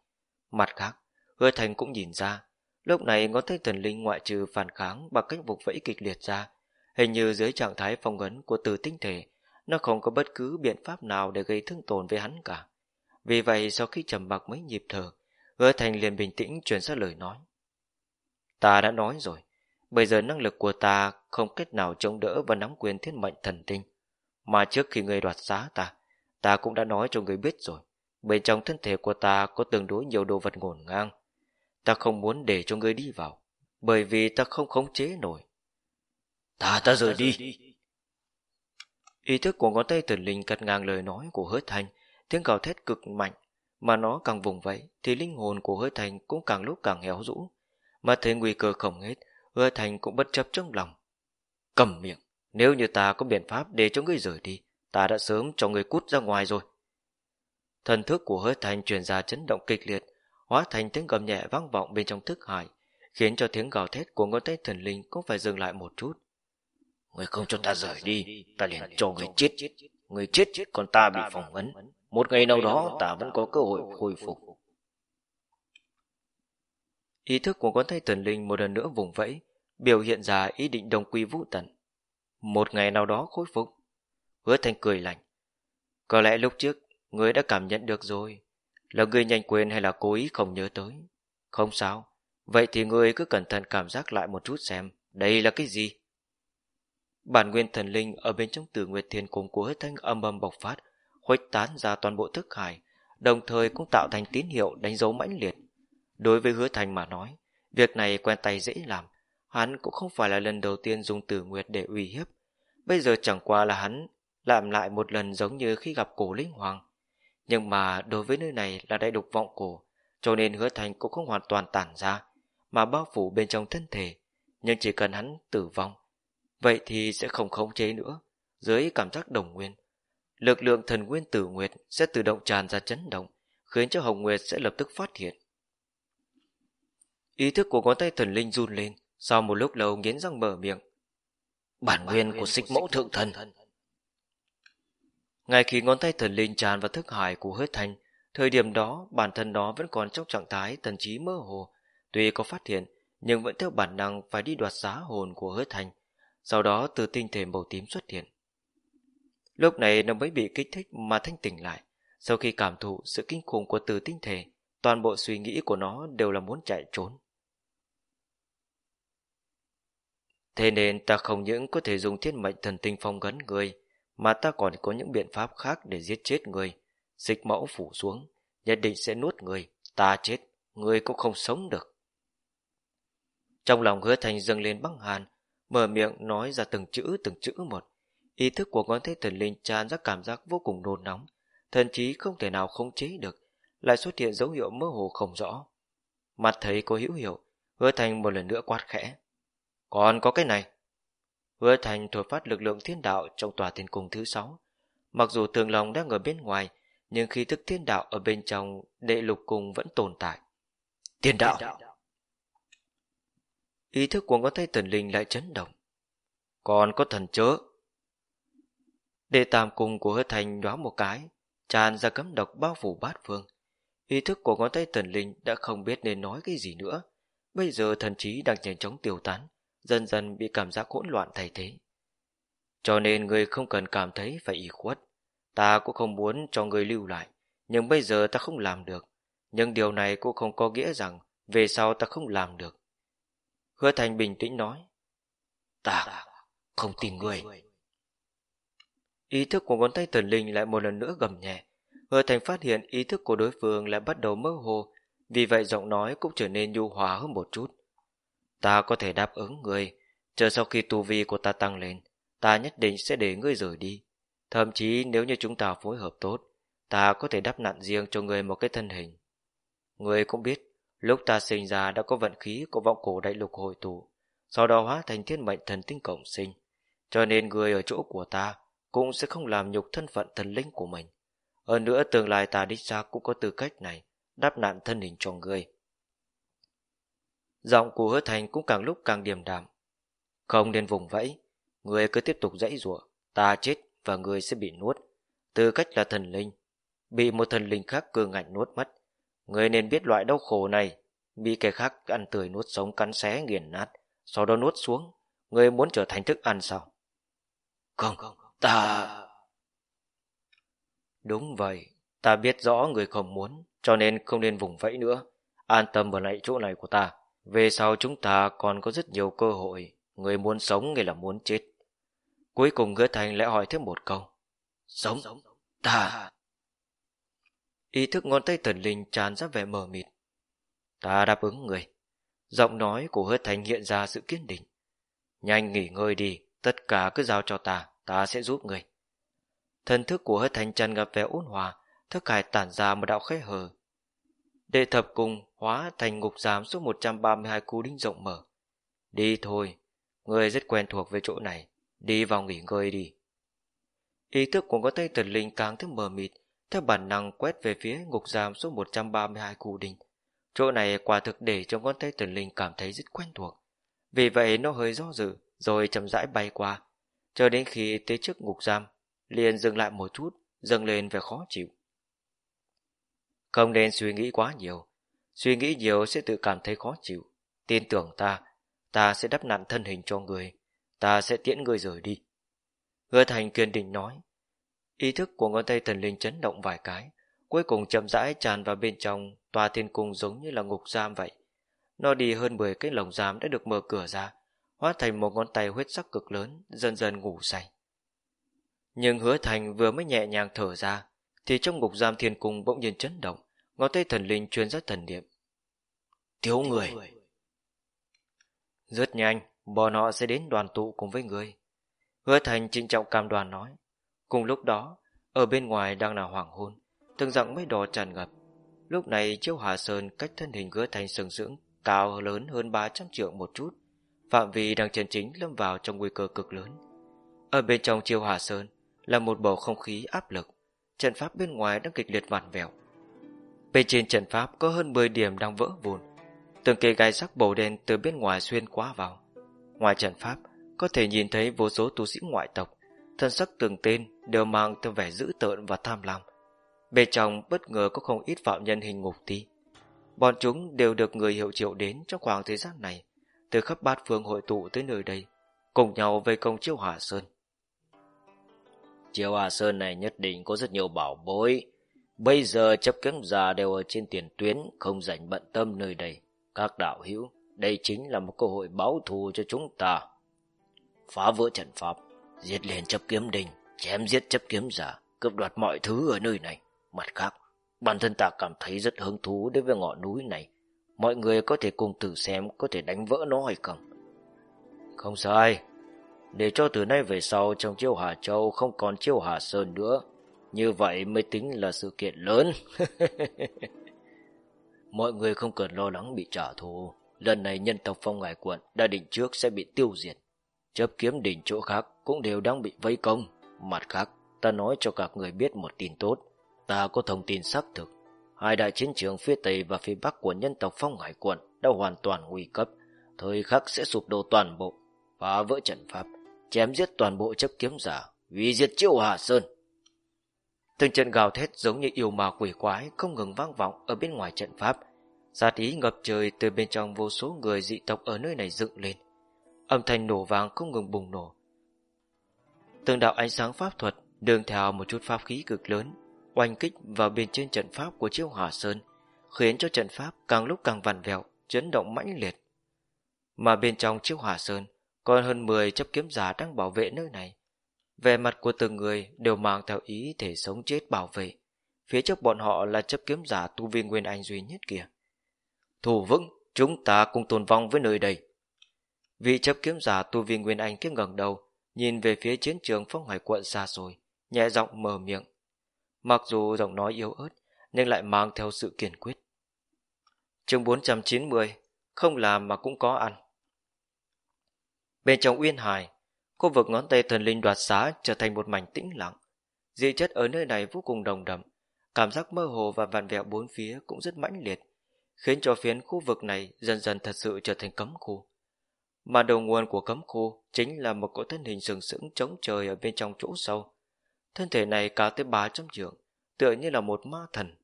Mặt khác, Hứa Thành cũng nhìn ra, lúc này ngón tay thần linh ngoại trừ phản kháng bằng cách vục vẫy kịch liệt ra, hình như dưới trạng thái phong ấn của từ tinh thể nó không có bất cứ biện pháp nào để gây thương tổn với hắn cả. Vì vậy sau khi trầm mặc mấy nhịp thở, hứa thành liền bình tĩnh truyền ra lời nói. Ta đã nói rồi, bây giờ năng lực của ta không cách nào chống đỡ và nắm quyền thiên mệnh thần tinh. Mà trước khi người đoạt giá ta, ta cũng đã nói cho người biết rồi. Bên trong thân thể của ta có tương đối nhiều đồ vật ngổn ngang. Ta không muốn để cho người đi vào, bởi vì ta không khống chế nổi. Ta ta rời đi. Ý thức của ngón tay thần linh cắt ngang lời nói của hứa thành, tiếng gào thét cực mạnh, mà nó càng vùng vẫy thì linh hồn của hứa thành cũng càng lúc càng héo rũ. Mà thấy nguy cơ không hết, hứa thành cũng bất chấp trong lòng. Cầm miệng, nếu như ta có biện pháp để cho ngươi rời đi, ta đã sớm cho ngươi cút ra ngoài rồi. Thần thức của hứa thành truyền ra chấn động kịch liệt, hóa thành tiếng gầm nhẹ vang vọng bên trong thức hải, khiến cho tiếng gào thét của ngón tay thần linh cũng phải dừng lại một chút. Người không cho ta rời đi, ta liền cho người chết. Người chết, còn ta bị phỏng vấn. Một ngày nào đó ta vẫn có cơ hội khôi phục. Ý thức của con tay thần linh một lần nữa vùng vẫy, biểu hiện ra ý định đồng quy vũ tận. Một ngày nào đó khôi phục. Hứa thành cười lạnh. Có lẽ lúc trước, người đã cảm nhận được rồi. Là người nhanh quên hay là cố ý không nhớ tới. Không sao. Vậy thì người cứ cẩn thận cảm giác lại một chút xem. Đây là cái gì? Bản nguyên thần linh ở bên trong tử nguyệt thiên cung của hứa thanh âm âm bộc phát, khuếch tán ra toàn bộ thức hải, đồng thời cũng tạo thành tín hiệu đánh dấu mãnh liệt. Đối với hứa thành mà nói, việc này quen tay dễ làm, hắn cũng không phải là lần đầu tiên dùng tử nguyệt để uy hiếp. Bây giờ chẳng qua là hắn làm lại một lần giống như khi gặp cổ linh hoàng. Nhưng mà đối với nơi này là đại đục vọng cổ, cho nên hứa thành cũng không hoàn toàn tản ra, mà bao phủ bên trong thân thể. Nhưng chỉ cần hắn tử vong, vậy thì sẽ không khống chế nữa. Dưới cảm giác đồng nguyên, lực lượng thần nguyên tử nguyệt sẽ tự động tràn ra chấn động, khiến cho Hồng Nguyệt sẽ lập tức phát hiện. Ý thức của ngón tay thần linh run lên, sau một lúc lâu nghiến răng mở miệng. Bản nguyên của xích mẫu thượng thần. Ngay khi ngón tay thần linh tràn vào thức hải của hứa thanh, thời điểm đó bản thân nó vẫn còn trong trạng thái thần trí mơ hồ. Tuy có phát hiện, nhưng vẫn theo bản năng phải đi đoạt giá hồn của hứa thanh. Sau đó từ tinh thể màu tím xuất hiện. Lúc này nó mới bị kích thích mà thanh tỉnh lại. Sau khi cảm thụ sự kinh khủng của từ tinh thể, toàn bộ suy nghĩ của nó đều là muốn chạy trốn. Thế nên ta không những có thể dùng thiên mệnh thần tinh phong gấn người, mà ta còn có những biện pháp khác để giết chết người. Dịch mẫu phủ xuống, nhất định sẽ nuốt người, ta chết, người cũng không sống được. Trong lòng hứa thành dâng lên băng hàn, mở miệng nói ra từng chữ từng chữ một. Ý thức của ngón thế thần linh tràn ra cảm giác vô cùng nôn nóng, thậm chí không thể nào khống chế được, lại xuất hiện dấu hiệu mơ hồ không rõ. Mặt thấy có hữu hiệu, hứa thành một lần nữa quát khẽ. Còn có cái này. Hứa thành thổi phát lực lượng thiên đạo trong tòa thiên cung thứ sáu. Mặc dù tường lòng đang ở bên ngoài, nhưng khi thức thiên đạo ở bên trong đệ lục cung vẫn tồn tại. Thiên đạo! Ý thức của ngón tay thần linh lại chấn động. Còn có thần chớ. Đệ tam cung của hứa thành đoán một cái, tràn ra cấm độc bao phủ bát phương. Ý thức của ngón tay thần linh đã không biết nên nói cái gì nữa. Bây giờ thần trí đang nhanh chóng tiêu tán, dần dần bị cảm giác hỗn loạn thay thế. Cho nên người không cần cảm thấy phải ủy khuất. Ta cũng không muốn cho người lưu lại, nhưng bây giờ ta không làm được. Nhưng điều này cũng không có nghĩa rằng về sau ta không làm được. Hứa Thành bình tĩnh nói. Ta không tin người. Ý thức của ngón tay thần linh lại một lần nữa gầm nhẹ. Hứa Thành phát hiện ý thức của đối phương lại bắt đầu mơ hồ, vì vậy giọng nói cũng trở nên nhu hòa hơn một chút. Ta có thể đáp ứng người, chờ sau khi tu vi của ta tăng lên, ta nhất định sẽ để ngươi rời đi. Thậm chí nếu như chúng ta phối hợp tốt, ta có thể đắp nặn riêng cho người một cái thân hình. Người cũng biết, lúc ta sinh ra đã có vận khí của vọng cổ đại lục hội tụ, sau đó hóa thành thiên mệnh thần tinh cộng sinh. Cho nên người ở chỗ của ta cũng sẽ không làm nhục thân phận thần linh của mình. Hơn nữa tương lai ta đích xác cũng có tư cách này, đắp nạn thân hình cho người. Giọng của hứa thành cũng càng lúc càng điềm đạm. Không nên vùng vẫy, người cứ tiếp tục dãy rủa ta chết và người sẽ bị nuốt. Tư cách là thần linh, bị một thần linh khác cường ngạnh nuốt mất. Người nên biết loại đau khổ này, bị kẻ khác ăn tươi nuốt sống cắn xé nghiền nát, sau đó nuốt xuống. Người muốn trở thành thức ăn sao? Không, ta... Đúng vậy, ta biết rõ người không muốn, cho nên không nên vùng vẫy nữa. An tâm ở lại chỗ này của ta. Về sau chúng ta còn có rất nhiều cơ hội, người muốn sống người là muốn chết. Cuối cùng hứa thành lại hỏi thêm một câu. Sống, ta... Ý thức ngón tay thần linh tràn ra vẻ mờ mịt. Ta đáp ứng người. Giọng nói của hứa thành hiện ra sự kiên định. Nhanh nghỉ ngơi đi, tất cả cứ giao cho ta, ta sẽ giúp người. Thần thức của hứa thành tràn ngập vẻ ôn hòa, thức hải tản ra một đạo khẽ hờ. Đệ thập cùng hóa thành ngục giám số 132 cú đinh rộng mở. Đi thôi, người rất quen thuộc với chỗ này, đi vào nghỉ ngơi đi. Ý thức của ngón tay tần linh càng thêm mờ mịt, theo bản năng quét về phía ngục giam số 132 cù đinh. Chỗ này quả thực để cho ngón tay tần linh cảm thấy rất quen thuộc. Vì vậy nó hơi do dự, rồi chậm rãi bay qua, cho đến khi tới trước ngục giam, liền dừng lại một chút, dâng lên vẻ khó chịu. Không nên suy nghĩ quá nhiều, Suy nghĩ nhiều sẽ tự cảm thấy khó chịu. Tin tưởng ta, ta sẽ đắp nặn thân hình cho người, ta sẽ tiễn người rời đi. Hứa thành kiên định nói. Ý thức của ngón tay thần linh chấn động vài cái, cuối cùng chậm rãi tràn vào bên trong tòa thiên cung giống như là ngục giam vậy. Nó đi hơn 10 cái lồng giam đã được mở cửa ra, hóa thành một ngón tay huyết sắc cực lớn, dần dần ngủ say. Nhưng hứa thành vừa mới nhẹ nhàng thở ra, thì trong ngục giam thiên cung bỗng nhiên chấn động, ngón tay thần linh truyền ra thần niệm. Thiếu người. Rất nhanh, bọn họ sẽ đến đoàn tụ cùng với người. Hứa thành trịnh trọng cam đoàn nói. Cùng lúc đó, ở bên ngoài đang là hoàng hôn, từng dặng mây đỏ tràn ngập. Lúc này chiêu hà sơn cách thân hình hứa thành sừng sững, cao lớn hơn 300 trượng một chút. Phạm vi đang chân chính lâm vào trong nguy cơ cực lớn. Ở bên trong chiêu hà sơn là một bầu không khí áp lực. Trận pháp bên ngoài đang kịch liệt vặn vẹo. Bên trên trận pháp có hơn 10 điểm đang vỡ vụn. Từng cây gai sắc bầu đen từ bên ngoài xuyên qua vào. Ngoài trận pháp, có thể nhìn thấy vô số tu sĩ ngoại tộc, thân sắc từng tên đều mang theo vẻ dữ tợn và tham lam. Bên trong bất ngờ có không ít phạm nhân hình ngục ti. Bọn chúng đều được người hiệu triệu đến trong khoảng thời gian này, từ khắp bát phương hội tụ tới nơi đây, cùng nhau vây công chiêu hỏa sơn. Chiêu hòa Sơn này nhất định có rất nhiều bảo bối. Bây giờ chấp kiếm già đều ở trên tiền tuyến, không rảnh bận tâm nơi đây. Các đạo hữu, đây chính là một cơ hội báo thù cho chúng ta. Phá vỡ trận pháp, giết liền chấp kiếm đình, chém giết chấp kiếm giả, cướp đoạt mọi thứ ở nơi này. Mặt khác, bản thân ta cảm thấy rất hứng thú đối với ngọn núi này. Mọi người có thể cùng thử xem có thể đánh vỡ nó hay không. Không sai, để cho từ nay về sau trong chiêu Hà Châu không còn chiêu Hà Sơn nữa. Như vậy mới tính là sự kiện lớn. [LAUGHS] Mọi người không cần lo lắng bị trả thù. Lần này nhân tộc phong ngải quận đã định trước sẽ bị tiêu diệt. Chấp kiếm đỉnh chỗ khác cũng đều đang bị vây công. Mặt khác, ta nói cho các người biết một tin tốt. Ta có thông tin xác thực. Hai đại chiến trường phía Tây và phía Bắc của nhân tộc phong hải quận đã hoàn toàn nguy cấp. Thời khắc sẽ sụp đổ toàn bộ, phá vỡ trận pháp chém giết toàn bộ chấp kiếm giả, vì diệt chiêu Hà Sơn. Từng trận gào thét giống như yêu ma quỷ quái không ngừng vang vọng ở bên ngoài trận pháp. Sát ý ngập trời từ bên trong vô số người dị tộc ở nơi này dựng lên. Âm thanh nổ vàng không ngừng bùng nổ. Từng đạo ánh sáng pháp thuật đường theo một chút pháp khí cực lớn, oanh kích vào bên trên trận pháp của chiêu hỏa Sơn, khiến cho trận pháp càng lúc càng vằn vẹo, chấn động mãnh liệt. Mà bên trong chiêu hỏa Sơn, còn hơn 10 chấp kiếm giả đang bảo vệ nơi này. Về mặt của từng người đều mang theo ý thể sống chết bảo vệ. Phía trước bọn họ là chấp kiếm giả tu vi Nguyên Anh duy nhất kia. Thủ vững, chúng ta cùng tồn vong với nơi đây. Vị chấp kiếm giả tu vi Nguyên Anh kia ngẩng đầu, nhìn về phía chiến trường phong hải quận xa xôi, nhẹ giọng mở miệng. Mặc dù giọng nói yếu ớt, nhưng lại mang theo sự kiên quyết. chương 490, không làm mà cũng có ăn. Bên trong uyên hải, khu vực ngón tay thần linh đoạt xá trở thành một mảnh tĩnh lặng. Dị chất ở nơi này vô cùng đồng đậm, cảm giác mơ hồ và vằn vẹo bốn phía cũng rất mãnh liệt, khiến cho phiến khu vực này dần dần thật sự trở thành cấm khu. Mà đầu nguồn của cấm khu chính là một cỗ thân hình sừng sững chống trời ở bên trong chỗ sâu. Thân thể này cao tới ba trăm trượng, tựa như là một ma thần.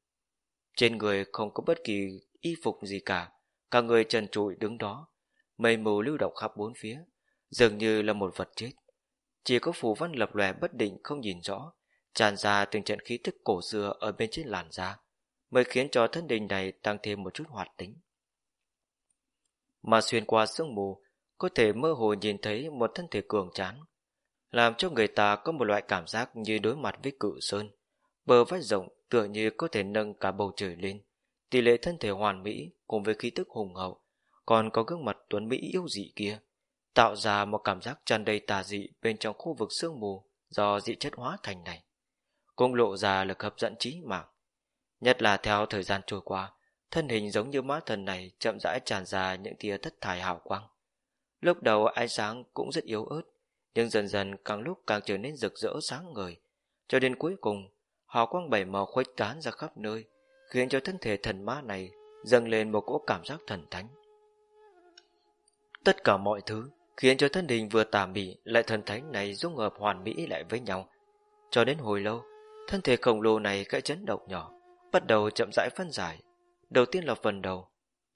Trên người không có bất kỳ y phục gì cả, cả người trần trụi đứng đó, mây mù lưu động khắp bốn phía, dường như là một vật chết. Chỉ có phù văn lập lòe bất định không nhìn rõ, tràn ra từng trận khí thức cổ xưa ở bên trên làn da, mới khiến cho thân đình này tăng thêm một chút hoạt tính. Mà xuyên qua sương mù, có thể mơ hồ nhìn thấy một thân thể cường tráng, làm cho người ta có một loại cảm giác như đối mặt với cự sơn, bờ vai rộng tựa như có thể nâng cả bầu trời lên, tỷ lệ thân thể hoàn mỹ cùng với khí tức hùng hậu, còn có gương mặt tuấn mỹ yêu dị kia tạo ra một cảm giác tràn đầy tà dị bên trong khu vực sương mù do dị chất hóa thành này. Cũng lộ ra lực hấp dẫn trí mạng. Nhất là theo thời gian trôi qua, thân hình giống như mã thần này chậm rãi tràn ra những tia thất thải hào quang. Lúc đầu ánh sáng cũng rất yếu ớt, nhưng dần dần càng lúc càng trở nên rực rỡ sáng ngời, cho đến cuối cùng, hào quang bảy màu khuếch tán ra khắp nơi, khiến cho thân thể thần ma này dâng lên một cỗ cảm giác thần thánh. Tất cả mọi thứ khiến cho thân hình vừa tà mị lại thần thánh này dung hợp hoàn mỹ lại với nhau. Cho đến hồi lâu, thân thể khổng lồ này cái chấn động nhỏ, bắt đầu chậm rãi phân giải. Đầu tiên là phần đầu,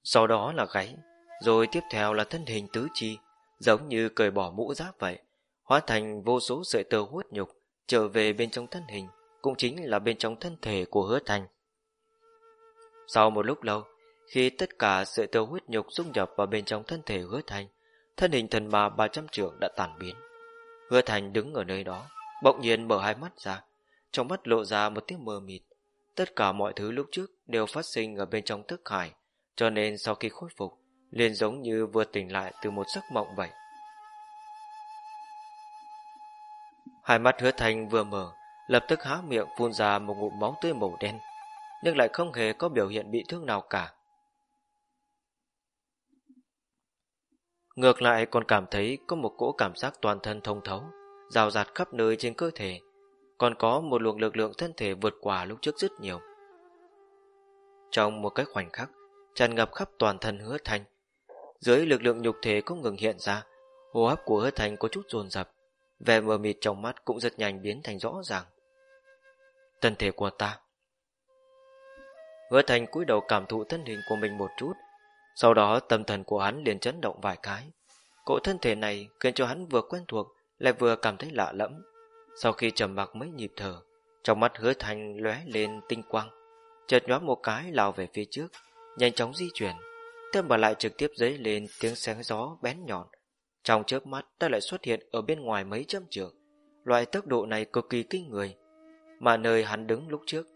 sau đó là gáy, rồi tiếp theo là thân hình tứ chi, giống như cởi bỏ mũ giáp vậy, hóa thành vô số sợi tơ huyết nhục, trở về bên trong thân hình, cũng chính là bên trong thân thể của hứa thành. Sau một lúc lâu, khi tất cả sợi tơ huyết nhục dung nhập vào bên trong thân thể hứa thành, thân hình thần ma 300 trượng đã tàn biến. Hứa Thành đứng ở nơi đó, bỗng nhiên mở hai mắt ra, trong mắt lộ ra một tiếng mờ mịt. Tất cả mọi thứ lúc trước đều phát sinh ở bên trong thức hải, cho nên sau khi khôi phục, liền giống như vừa tỉnh lại từ một giấc mộng vậy. Hai mắt hứa thành vừa mở, lập tức há miệng phun ra một ngụm máu tươi màu đen, nhưng lại không hề có biểu hiện bị thương nào cả. Ngược lại còn cảm thấy có một cỗ cảm giác toàn thân thông thấu, rào rạt khắp nơi trên cơ thể, còn có một luồng lực lượng thân thể vượt qua lúc trước rất nhiều. Trong một cái khoảnh khắc, tràn ngập khắp toàn thân hứa thành. Dưới lực lượng nhục thể không ngừng hiện ra, hô hấp của hứa thành có chút dồn dập, vẻ mờ mịt trong mắt cũng rất nhanh biến thành rõ ràng. Thân thể của ta Hứa thành cúi đầu cảm thụ thân hình của mình một chút, sau đó tâm thần của hắn liền chấn động vài cái. Cỗ thân thể này khiến cho hắn vừa quen thuộc, lại vừa cảm thấy lạ lẫm. Sau khi trầm mặc mấy nhịp thở, trong mắt hứa thành lóe lên tinh quang, chợt nhoáng một cái lao về phía trước, nhanh chóng di chuyển, thêm bà lại trực tiếp dấy lên tiếng sáng gió bén nhọn. Trong chớp mắt ta lại xuất hiện ở bên ngoài mấy trăm trượng. Loại tốc độ này cực kỳ kinh người, mà nơi hắn đứng lúc trước,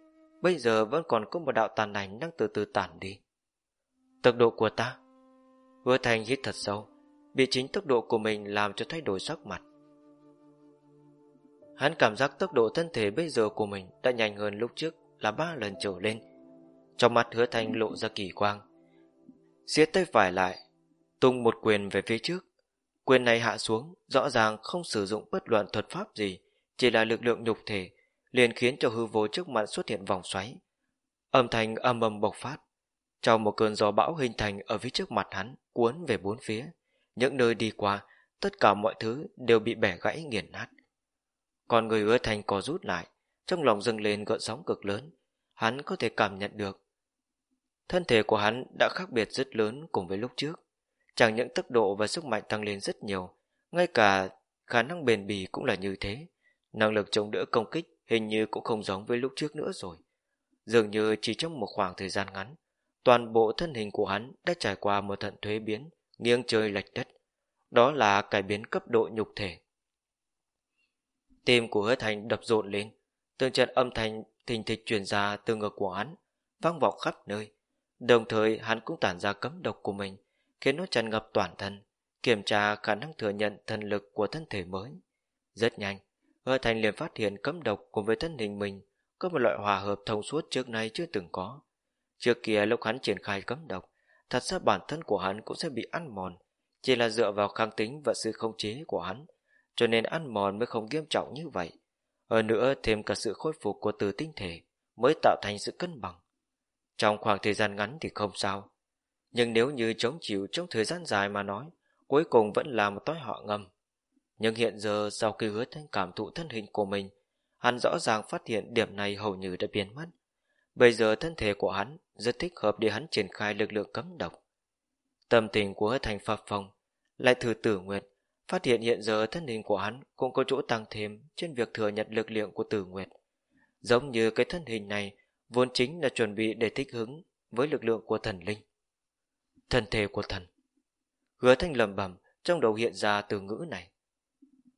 bây giờ vẫn còn có một đạo tàn ảnh đang từ từ tản đi. Tốc độ của ta. Hứa thành hít thật sâu, Bị chính tốc độ của mình làm cho thay đổi sắc mặt. Hắn cảm giác tốc độ thân thể bây giờ của mình Đã nhanh hơn lúc trước là ba lần trở lên. Trong mắt hứa thành lộ ra kỳ quang. Siết tay phải lại, Tung một quyền về phía trước. Quyền này hạ xuống, Rõ ràng không sử dụng bất luận thuật pháp gì, Chỉ là lực lượng nhục thể, liền khiến cho hư vô trước mặt xuất hiện vòng xoáy. Âm thanh âm ầm bộc phát trong một cơn gió bão hình thành ở phía trước mặt hắn, cuốn về bốn phía. Những nơi đi qua, tất cả mọi thứ đều bị bẻ gãy nghiền nát. Còn người hứa thành có rút lại, trong lòng dâng lên gợn sóng cực lớn. Hắn có thể cảm nhận được. Thân thể của hắn đã khác biệt rất lớn cùng với lúc trước. Chẳng những tốc độ và sức mạnh tăng lên rất nhiều, ngay cả khả năng bền bỉ cũng là như thế. Năng lực chống đỡ công kích hình như cũng không giống với lúc trước nữa rồi. Dường như chỉ trong một khoảng thời gian ngắn, toàn bộ thân hình của hắn đã trải qua một thận thuế biến, nghiêng trời lệch đất. Đó là cải biến cấp độ nhục thể. Tim của hứa thành đập rộn lên, từng trận âm thanh thình thịch truyền ra từ ngực của hắn, vang vọng khắp nơi. Đồng thời hắn cũng tản ra cấm độc của mình, khiến nó tràn ngập toàn thân, kiểm tra khả năng thừa nhận thần lực của thân thể mới. Rất nhanh, hứa thành liền phát hiện cấm độc cùng với thân hình mình có một loại hòa hợp thông suốt trước nay chưa từng có. Trước kia lúc hắn triển khai cấm độc, thật ra bản thân của hắn cũng sẽ bị ăn mòn, chỉ là dựa vào kháng tính và sự không chế của hắn, cho nên ăn mòn mới không nghiêm trọng như vậy. Hơn nữa thêm cả sự khôi phục của từ tinh thể mới tạo thành sự cân bằng. Trong khoảng thời gian ngắn thì không sao, nhưng nếu như chống chịu trong thời gian dài mà nói, cuối cùng vẫn là một tối họ ngầm. Nhưng hiện giờ sau khi hứa thanh cảm thụ thân hình của mình, hắn rõ ràng phát hiện điểm này hầu như đã biến mất. Bây giờ thân thể của hắn rất thích hợp để hắn triển khai lực lượng cấm độc. Tâm tình của thành phập phòng lại thử tử nguyệt, phát hiện hiện giờ thân hình của hắn cũng có chỗ tăng thêm trên việc thừa nhận lực lượng của tử nguyệt. Giống như cái thân hình này vốn chính là chuẩn bị để thích hứng với lực lượng của thần linh. Thân thể của thần. Hứa thanh lầm bẩm trong đầu hiện ra từ ngữ này.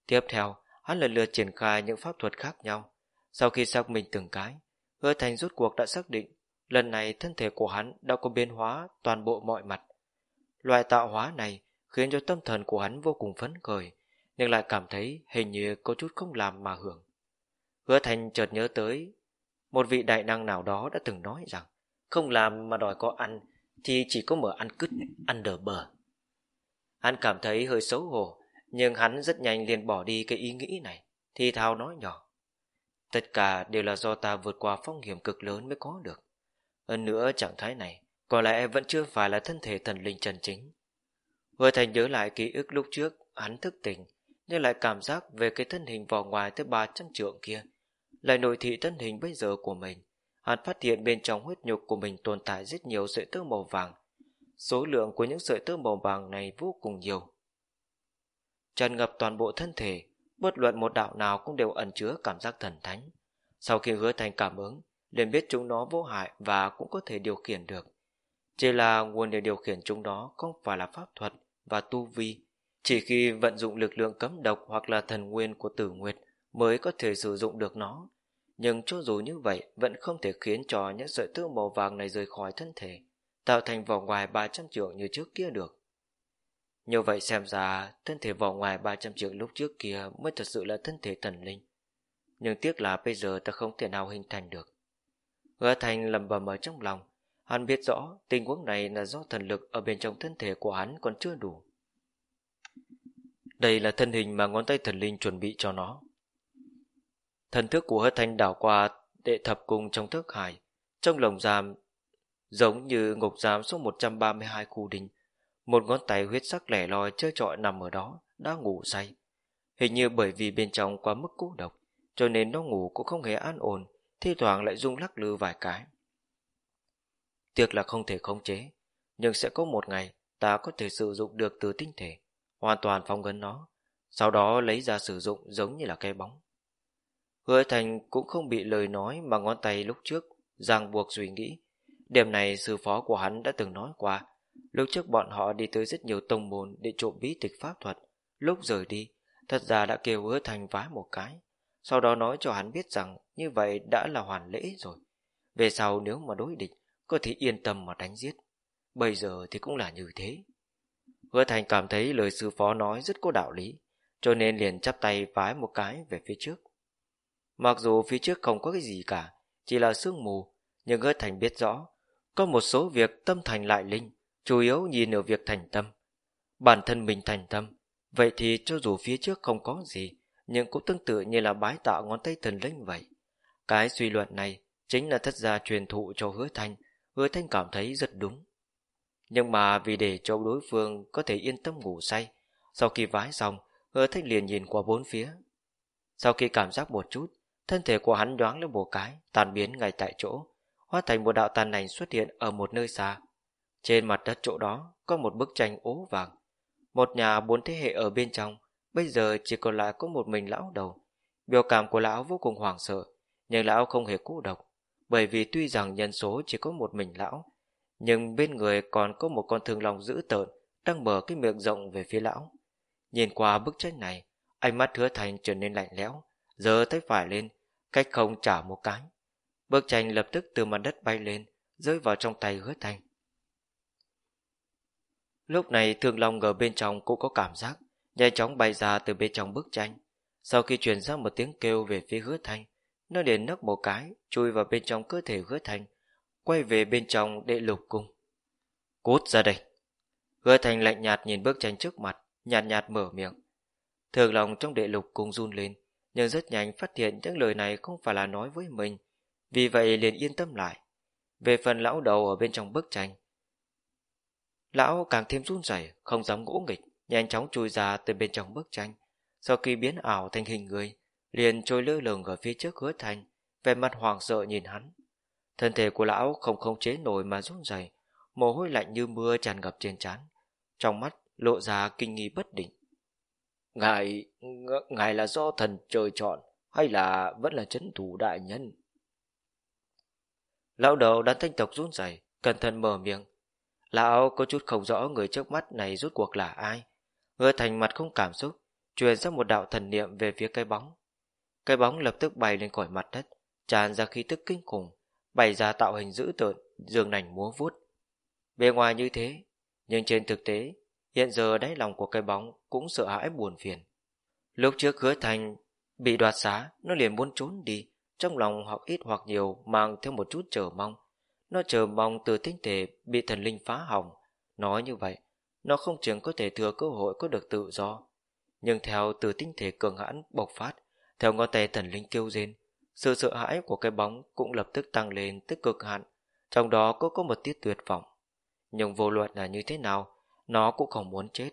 Tiếp theo, hắn lần lượt triển khai những pháp thuật khác nhau. Sau khi xác minh từng cái, Hứa Thành rút cuộc đã xác định, lần này thân thể của hắn đã có biến hóa toàn bộ mọi mặt. Loại tạo hóa này khiến cho tâm thần của hắn vô cùng phấn khởi, nhưng lại cảm thấy hình như có chút không làm mà hưởng. Hứa Thành chợt nhớ tới, một vị đại năng nào đó đã từng nói rằng, không làm mà đòi có ăn, thì chỉ có mở ăn cứt, ăn đờ bờ. Hắn cảm thấy hơi xấu hổ, nhưng hắn rất nhanh liền bỏ đi cái ý nghĩ này, thì thao nói nhỏ. Tất cả đều là do ta vượt qua phong hiểm cực lớn mới có được. Hơn nữa trạng thái này, có lẽ vẫn chưa phải là thân thể thần linh chân chính. Vừa thành nhớ lại ký ức lúc trước, hắn thức tỉnh, nhưng lại cảm giác về cái thân hình vỏ ngoài tới 300 trượng kia. Lại nội thị thân hình bây giờ của mình. Hắn phát hiện bên trong huyết nhục của mình tồn tại rất nhiều sợi tơ màu vàng. Số lượng của những sợi tơ màu vàng này vô cùng nhiều. Tràn ngập toàn bộ thân thể, bất luận một đạo nào cũng đều ẩn chứa cảm giác thần thánh. Sau khi hứa thành cảm ứng, liền biết chúng nó vô hại và cũng có thể điều khiển được. Chỉ là nguồn để điều khiển chúng nó không phải là pháp thuật và tu vi. Chỉ khi vận dụng lực lượng cấm độc hoặc là thần nguyên của tử nguyệt mới có thể sử dụng được nó. nhưng cho dù như vậy vẫn không thể khiến cho những sợi tơ màu vàng này rời khỏi thân thể, tạo thành vỏ ngoài 300 trượng như trước kia được. Như vậy xem ra, thân thể vỏ ngoài 300 triệu lúc trước kia mới thật sự là thân thể thần linh. Nhưng tiếc là bây giờ ta không thể nào hình thành được. Hứa thành lầm bầm ở trong lòng, hắn biết rõ tình huống này là do thần lực ở bên trong thân thể của hắn còn chưa đủ. Đây là thân hình mà ngón tay thần linh chuẩn bị cho nó. Thần thức của hứa thanh đảo qua đệ thập cung trong thức hải, trong lồng giam giống như ngục giam số 132 khu đình. Một ngón tay huyết sắc lẻ loi chơi trọi nằm ở đó, đã ngủ say. Hình như bởi vì bên trong quá mức cũ độc, cho nên nó ngủ cũng không hề an ổn, thi thoảng lại rung lắc lư vài cái. Tiếc là không thể khống chế, nhưng sẽ có một ngày ta có thể sử dụng được từ tinh thể, hoàn toàn phong ngấn nó, sau đó lấy ra sử dụng giống như là cây bóng. Hứa Thành cũng không bị lời nói mà ngón tay lúc trước ràng buộc suy nghĩ. Điểm này sư phó của hắn đã từng nói qua. Lúc trước bọn họ đi tới rất nhiều tông môn để trộm bí tịch pháp thuật. Lúc rời đi, thật ra đã kêu hứa Thành vái một cái. Sau đó nói cho hắn biết rằng như vậy đã là hoàn lễ rồi. Về sau nếu mà đối địch, có thể yên tâm mà đánh giết. Bây giờ thì cũng là như thế. Hứa Thành cảm thấy lời sư phó nói rất có đạo lý, cho nên liền chắp tay vái một cái về phía trước. Mặc dù phía trước không có cái gì cả, chỉ là sương mù, nhưng hứa thành biết rõ, có một số việc tâm thành lại linh, chủ yếu nhìn ở việc thành tâm. Bản thân mình thành tâm, vậy thì cho dù phía trước không có gì, nhưng cũng tương tự như là bái tạo ngón tay thần linh vậy. Cái suy luận này chính là thất gia truyền thụ cho hứa thanh, hứa thanh cảm thấy rất đúng. Nhưng mà vì để cho đối phương có thể yên tâm ngủ say, sau khi vái xong, hứa thanh liền nhìn qua bốn phía. Sau khi cảm giác một chút, Thân thể của hắn đoán lên một cái, tàn biến ngay tại chỗ, hóa thành một đạo tàn ảnh xuất hiện ở một nơi xa. Trên mặt đất chỗ đó có một bức tranh ố vàng. Một nhà bốn thế hệ ở bên trong, bây giờ chỉ còn lại có một mình lão đầu. Biểu cảm của lão vô cùng hoảng sợ, nhưng lão không hề cô độc, bởi vì tuy rằng nhân số chỉ có một mình lão, nhưng bên người còn có một con thương lòng dữ tợn đang mở cái miệng rộng về phía lão. Nhìn qua bức tranh này, ánh mắt hứa thành trở nên lạnh lẽo, giơ tay phải lên, cách không trả một cái. Bức tranh lập tức từ mặt đất bay lên, rơi vào trong tay hứa thành Lúc này thương long ở bên trong cũng có cảm giác, nhanh chóng bay ra từ bên trong bức tranh. Sau khi truyền ra một tiếng kêu về phía hứa thanh, nó liền nấc một cái, chui vào bên trong cơ thể hứa thanh, quay về bên trong đệ lục cung. Cút ra đây! Hứa thanh lạnh nhạt nhìn bức tranh trước mặt, nhạt nhạt mở miệng. Thường lòng trong đệ lục cung run lên, nhưng rất nhanh phát hiện những lời này không phải là nói với mình, vì vậy liền yên tâm lại. Về phần lão đầu ở bên trong bức tranh, lão càng thêm run rẩy, không dám ngỗ nghịch, nhanh chóng chui ra từ bên trong bức tranh. Sau khi biến ảo thành hình người, liền trôi lơ lửng ở phía trước hứa thành, vẻ mặt hoảng sợ nhìn hắn. Thân thể của lão không không chế nổi mà run rẩy, mồ hôi lạnh như mưa tràn ngập trên trán, trong mắt lộ ra kinh nghi bất định. Ngài, ngài là do thần trời chọn hay là vẫn là chấn thủ đại nhân? Lão đầu đàn thanh tộc run rẩy, cẩn thận mở miệng. Lão có chút không rõ người trước mắt này rút cuộc là ai. Hứa thành mặt không cảm xúc, truyền ra một đạo thần niệm về phía cây bóng. Cây bóng lập tức bay lên khỏi mặt đất, tràn ra khí tức kinh khủng, bày ra tạo hình dữ tợn, dường nành múa vuốt. Bề ngoài như thế, nhưng trên thực tế Hiện giờ đáy lòng của cây bóng cũng sợ hãi buồn phiền. Lúc trước hứa thành bị đoạt xá, nó liền muốn trốn đi, trong lòng hoặc ít hoặc nhiều mang theo một chút chờ mong. Nó chờ mong từ tinh thể bị thần linh phá hỏng. Nói như vậy, nó không chừng có thể thừa cơ hội có được tự do. Nhưng theo từ tinh thể cường hãn bộc phát, theo ngón tay thần linh kêu rên, sự sợ hãi của cái bóng cũng lập tức tăng lên tới cực hạn, trong đó có có một tiết tuyệt vọng. Nhưng vô luận là như thế nào, nó cũng không muốn chết.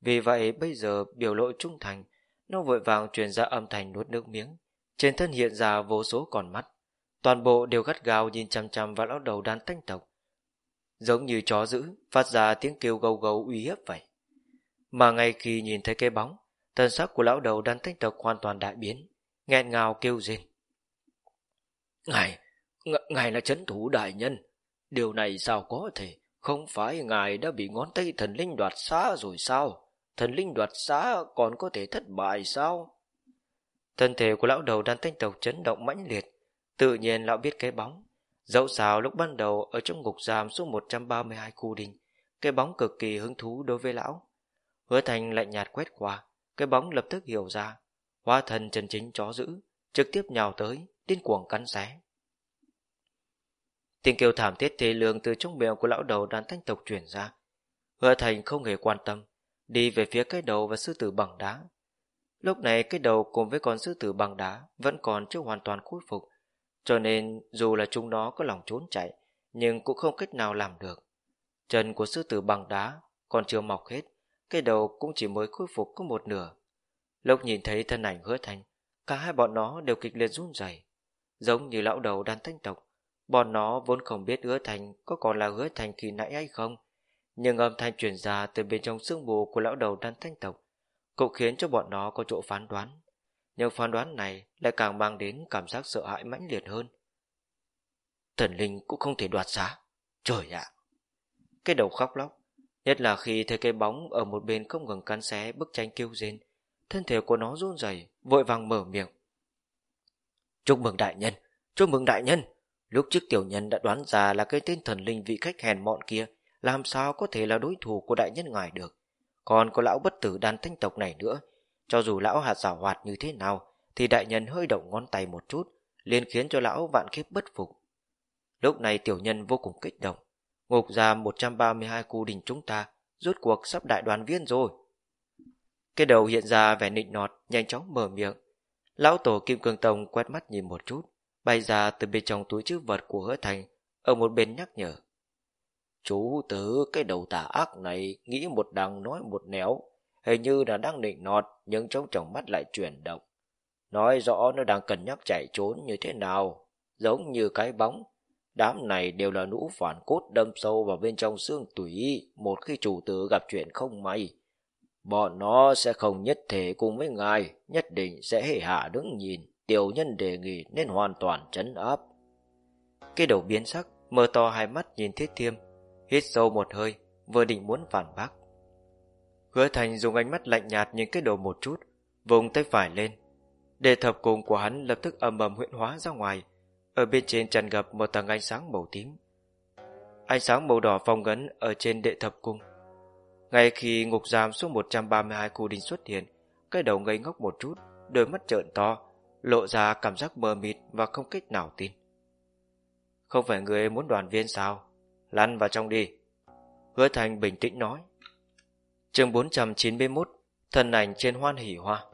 Vì vậy bây giờ biểu lộ trung thành, nó vội vàng truyền ra âm thanh nuốt nước miếng. Trên thân hiện ra vô số con mắt. Toàn bộ đều gắt gao nhìn chăm chăm vào lão đầu đàn thanh tộc. Giống như chó dữ, phát ra tiếng kêu gâu gâu uy hiếp vậy. Mà ngay khi nhìn thấy cái bóng, thân sắc của lão đầu đàn thanh tộc hoàn toàn đại biến, nghẹn ngào kêu rên. Ngài, ngài là chấn thủ đại nhân, điều này sao có thể? Không phải ngài đã bị ngón tay thần linh đoạt xá rồi sao? Thần linh đoạt xá còn có thể thất bại sao? Thân thể của lão đầu đàn thanh tộc chấn động mãnh liệt, Tự nhiên lão biết cái bóng. Dẫu sao lúc ban đầu ở trong ngục giam số 132 khu đình, cái bóng cực kỳ hứng thú đối với lão. Hứa thành lạnh nhạt quét qua, cái bóng lập tức hiểu ra. Hóa thần chân chính chó dữ, trực tiếp nhào tới, điên cuồng cắn xé. Tiếng kêu thảm thiết thê lương từ trong miệng của lão đầu đàn thanh tộc truyền ra. Hứa thành không hề quan tâm, đi về phía cái đầu và sư tử bằng đá. Lúc này cái đầu cùng với con sư tử bằng đá vẫn còn chưa hoàn toàn khôi phục, cho nên dù là chúng nó có lòng trốn chạy, nhưng cũng không cách nào làm được. Chân của sư tử bằng đá còn chưa mọc hết, cái đầu cũng chỉ mới khôi phục có một nửa. Lúc nhìn thấy thân ảnh hứa thành, cả hai bọn nó đều kịch liệt run rẩy, giống như lão đầu đàn thanh tộc. Bọn nó vốn không biết hứa thành có còn là hứa thành khi nãy hay không, nhưng âm thanh truyền ra từ bên trong xương bù của lão đầu đàn thanh tộc cũng khiến cho bọn nó có chỗ phán đoán. Nhưng phán đoán này lại càng mang đến cảm giác sợ hãi mãnh liệt hơn. Thần linh cũng không thể đoạt xá. Trời ạ! Cái đầu khóc lóc, nhất là khi thấy cái bóng ở một bên không ngừng cắn xé bức tranh kêu rên, thân thể của nó run rẩy, vội vàng mở miệng. Chúc mừng đại nhân, chúc mừng đại nhân. Lúc trước tiểu nhân đã đoán ra là cái tên thần linh vị khách hèn mọn kia, làm sao có thể là đối thủ của đại nhân ngài được. Còn có lão bất tử đàn thanh tộc này nữa, cho dù lão hạt giảo hoạt như thế nào, thì đại nhân hơi động ngón tay một chút, liền khiến cho lão vạn kiếp bất phục. Lúc này tiểu nhân vô cùng kích động. Ngục giam 132 cu đình chúng ta, rốt cuộc sắp đại đoàn viên rồi. Cái đầu hiện ra vẻ nịnh nọt, nhanh chóng mở miệng. Lão tổ Kim Cương Tông quét mắt nhìn một chút, bay ra từ bên trong túi chữ vật của hứa thành, ở một bên nhắc nhở. Chú tử cái đầu tà ác này nghĩ một đằng nói một nẻo hình như là đang nịnh nọt nhưng trong tròng mắt lại chuyển động. Nói rõ nó đang cân nhắc chạy trốn như thế nào, giống như cái bóng. Đám này đều là nũ phản cốt đâm sâu vào bên trong xương tủy một khi chủ tử gặp chuyện không may. Bọn nó sẽ không nhất thể cùng với ngài, nhất định sẽ hệ hạ đứng nhìn, tiểu nhân đề nghị nên hoàn toàn chấn áp. Cái đầu biến sắc, mở to hai mắt nhìn thiết thiêm, hít sâu một hơi, vừa định muốn phản bác. Hứa thành dùng ánh mắt lạnh nhạt nhìn cái đầu một chút, vùng tay phải lên. Đề thập cùng của hắn lập tức ầm ầm huyễn hóa ra ngoài, ở bên trên tràn ngập một tầng ánh sáng màu tím. Ánh sáng màu đỏ phong ngấn ở trên đệ thập cung. Ngay khi ngục giam số 132 khu đình xuất hiện, cái đầu ngây ngốc một chút, đôi mắt trợn to, lộ ra cảm giác mờ mịt và không cách nào tin. Không phải người muốn đoàn viên sao? Lăn vào trong đi. Hứa Thành bình tĩnh nói chương 491, thần ảnh trên hoan hỷ hoa.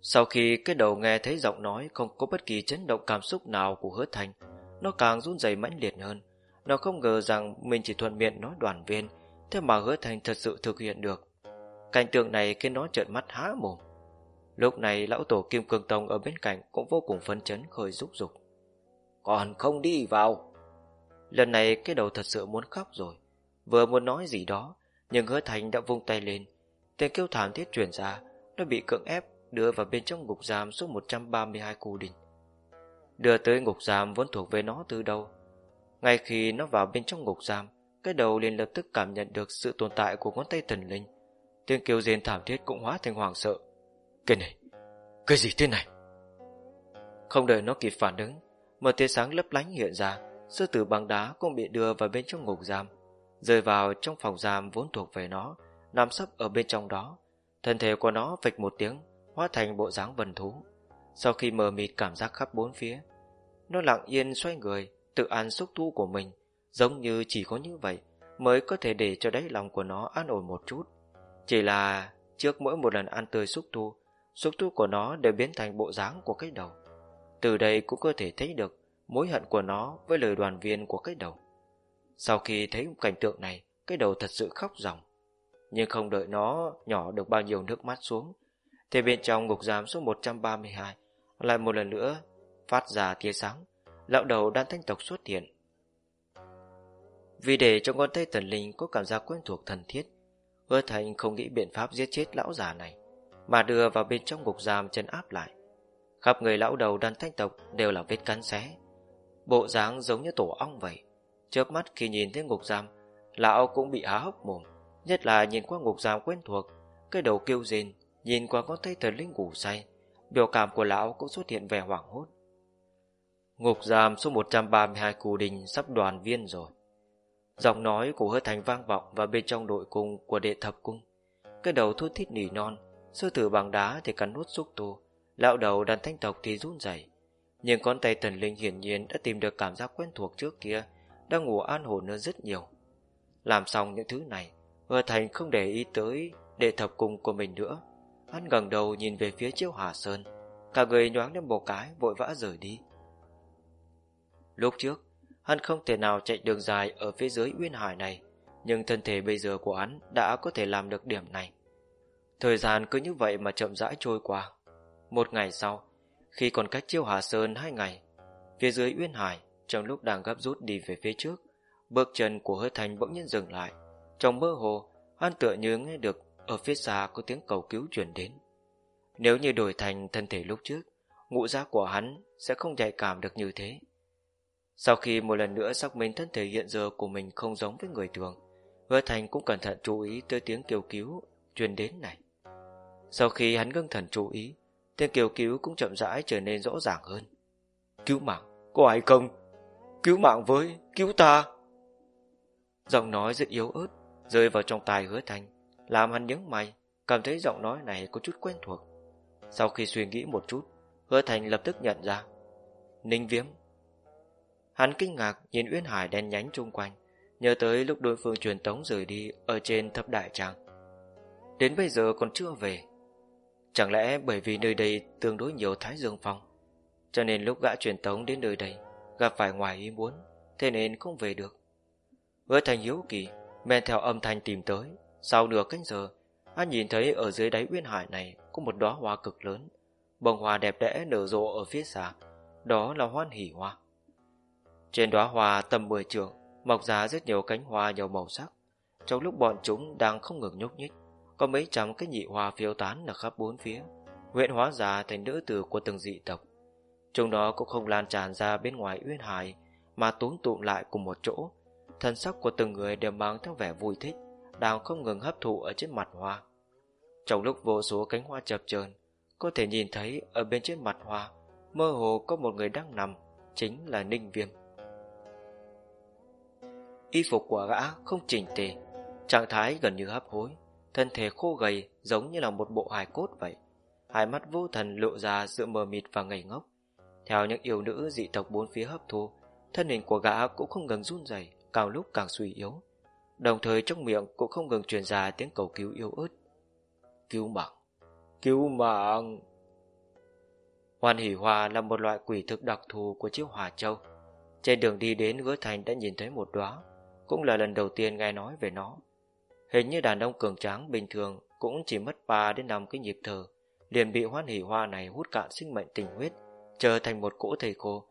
Sau khi cái đầu nghe thấy giọng nói không có bất kỳ chấn động cảm xúc nào của hứa thành, nó càng run rẩy mãnh liệt hơn. Nó không ngờ rằng mình chỉ thuận miệng nói đoàn viên, thế mà hứa thành thật sự thực hiện được. Cảnh tượng này khiến nó trợn mắt há mồm. Lúc này lão tổ Kim Cương Tông ở bên cạnh cũng vô cùng phấn chấn khởi rúc rục. Còn không đi vào. Lần này cái đầu thật sự muốn khóc rồi. Vừa muốn nói gì đó, nhưng hứa thành đã vung tay lên. Tiếng kêu thảm thiết truyền ra, nó bị cưỡng ép đưa vào bên trong ngục giam số 132 cù đình. Đưa tới ngục giam vốn thuộc về nó từ đâu. Ngay khi nó vào bên trong ngục giam, cái đầu liền lập tức cảm nhận được sự tồn tại của ngón tay thần linh. Tiếng kêu rên thảm thiết cũng hóa thành hoảng sợ. Cái này, cái gì thế này? Không đợi nó kịp phản ứng, một tia sáng lấp lánh hiện ra, sư tử bằng đá cũng bị đưa vào bên trong ngục giam, rơi vào trong phòng giam vốn thuộc về nó, nằm sấp ở bên trong đó. Thân thể của nó vạch một tiếng, hóa thành bộ dáng vần thú. Sau khi mờ mịt cảm giác khắp bốn phía, nó lặng yên xoay người, tự ăn xúc tu của mình, giống như chỉ có như vậy mới có thể để cho đáy lòng của nó an ổn một chút. Chỉ là trước mỗi một lần ăn tươi xúc tu, xúc tu của nó đều biến thành bộ dáng của cái đầu. Từ đây cũng có thể thấy được mối hận của nó với lời đoàn viên của cái đầu. Sau khi thấy cảnh tượng này, cái đầu thật sự khóc ròng. Nhưng không đợi nó nhỏ được bao nhiêu nước mắt xuống, thì bên trong ngục giam số 132 lại một lần nữa phát ra tia sáng, lão đầu đan thanh tộc xuất hiện. Vì để cho ngón tay thần linh có cảm giác quen thuộc thần thiết, hứa thành không nghĩ biện pháp giết chết lão già này, mà đưa vào bên trong ngục giam chân áp lại. Khắp người lão đầu đan thanh tộc đều là vết cắn xé, bộ dáng giống như tổ ong vậy. Chớp mắt khi nhìn thấy ngục giam, lão cũng bị há hốc mồm, nhất là nhìn qua ngục giam quen thuộc, cái đầu kêu rên, nhìn qua con thấy thần linh ngủ say, biểu cảm của lão cũng xuất hiện vẻ hoảng hốt. Ngục giam số 132 cù đình sắp đoàn viên rồi. Giọng nói của hứa thành vang vọng và bên trong đội cung của đệ thập cung. Cái đầu thút thít nỉ non, sư tử bằng đá thì cắn nút xúc tu, lão đầu đàn thanh tộc thì run rẩy. Nhưng con tay thần linh hiển nhiên đã tìm được cảm giác quen thuộc trước kia, đang ngủ an hồn hơn rất nhiều. Làm xong những thứ này, hứa thành không để ý tới đệ thập cung của mình nữa. Hắn gần đầu nhìn về phía chiêu Hà Sơn, cả người nhoáng lên một cái vội vã rời đi. Lúc trước, hắn không thể nào chạy đường dài ở phía dưới uyên hải này, nhưng thân thể bây giờ của hắn đã có thể làm được điểm này. Thời gian cứ như vậy mà chậm rãi trôi qua. Một ngày sau, khi còn cách chiêu Hà Sơn hai ngày, phía dưới uyên hải, trong lúc đang gấp rút đi về phía trước, bước chân của hơi thành bỗng nhiên dừng lại. Trong mơ hồ, hắn tựa như nghe được ở phía xa có tiếng cầu cứu truyền đến. Nếu như đổi thành thân thể lúc trước, ngũ giác của hắn sẽ không nhạy cảm được như thế. Sau khi một lần nữa xác minh thân thể hiện giờ của mình không giống với người thường, Hứa Thành cũng cẩn thận chú ý tới tiếng kêu cứu truyền đến này. Sau khi hắn ngưng thần chú ý, tiếng kêu cứu cũng chậm rãi trở nên rõ ràng hơn. Cứu mạng, có ai không? Cứu mạng với, cứu ta! Giọng nói rất yếu ớt, rơi vào trong tai hứa Thành, làm hắn nhớ mày, cảm thấy giọng nói này có chút quen thuộc. Sau khi suy nghĩ một chút, hứa Thành lập tức nhận ra. Ninh viếm Hắn kinh ngạc nhìn Uyên Hải đen nhánh chung quanh, nhớ tới lúc đối phương truyền tống rời đi ở trên thập đại tràng. Đến bây giờ còn chưa về. Chẳng lẽ bởi vì nơi đây tương đối nhiều thái dương phong, cho nên lúc gã truyền tống đến nơi đây gặp phải ngoài ý muốn, thế nên không về được. Hứa thành hiếu kỳ, men theo âm thanh tìm tới, sau nửa canh giờ, anh nhìn thấy ở dưới đáy uyên hải này có một đóa hoa cực lớn, bông hoa đẹp đẽ nở rộ ở phía xa, đó là hoan hỷ hoa. Trên đóa hoa tầm 10 trượng, mọc ra rất nhiều cánh hoa nhiều màu sắc. Trong lúc bọn chúng đang không ngừng nhúc nhích, có mấy trăm cái nhị hoa phiêu tán ở khắp bốn phía, huyện hóa ra thành nữ tử của từng dị tộc. Chúng nó cũng không lan tràn ra bên ngoài uyên hải, mà túm tụm lại cùng một chỗ. Thân sắc của từng người đều mang theo vẻ vui thích, đang không ngừng hấp thụ ở trên mặt hoa. Trong lúc vô số cánh hoa chập chờn, có thể nhìn thấy ở bên trên mặt hoa, mơ hồ có một người đang nằm, chính là Ninh Viêm. Y phục của gã không chỉnh tề, trạng thái gần như hấp hối, thân thể khô gầy giống như là một bộ hài cốt vậy. Hai mắt vô thần lộ ra sự mờ mịt và ngây ngốc. Theo những yêu nữ dị tộc bốn phía hấp thu, thân hình của gã cũng không ngừng run rẩy, càng lúc càng suy yếu. Đồng thời trong miệng cũng không ngừng truyền ra tiếng cầu cứu yếu ớt. Cứu mạng! Cứu mạng! Hoàn hỷ hòa là một loại quỷ thực đặc thù của chiếc hòa châu. Trên đường đi đến hứa thành đã nhìn thấy một đóa cũng là lần đầu tiên nghe nói về nó. Hình như đàn ông cường tráng bình thường cũng chỉ mất 3 đến 5 cái nhịp thở, liền bị hoan hỷ hoa này hút cạn sinh mệnh tình huyết, trở thành một cỗ thầy khô.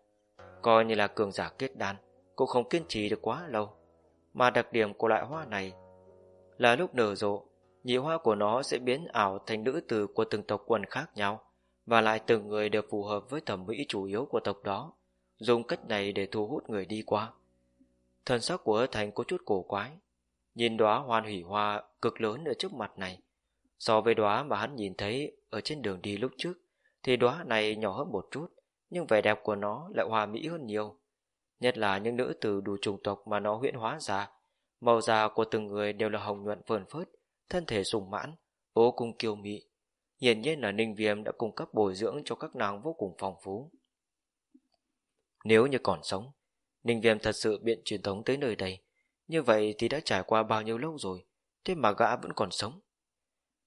Coi như là cường giả kết đan, cũng không kiên trì được quá lâu. Mà đặc điểm của loại hoa này là lúc nở rộ, nhị hoa của nó sẽ biến ảo thành nữ từ của từng tộc quần khác nhau, và lại từng người đều phù hợp với thẩm mỹ chủ yếu của tộc đó, dùng cách này để thu hút người đi qua. Thần sắc của Thành có chút cổ quái, nhìn đóa hoan hủy hoa cực lớn ở trước mặt này. So với đóa mà hắn nhìn thấy ở trên đường đi lúc trước, thì đóa này nhỏ hơn một chút, nhưng vẻ đẹp của nó lại hòa mỹ hơn nhiều. Nhất là những nữ tử đủ chủng tộc mà nó huyễn hóa ra, màu da của từng người đều là hồng nhuận vờn phớt, thân thể sùng mãn, vô cùng kiêu mị. Hiển nhiên là Ninh Viêm đã cung cấp bồi dưỡng cho các nàng vô cùng phong phú. Nếu như còn sống, Ninh Viêm thật sự biện truyền thống tới nơi đây. Như vậy thì đã trải qua bao nhiêu lâu rồi, thế mà gã vẫn còn sống.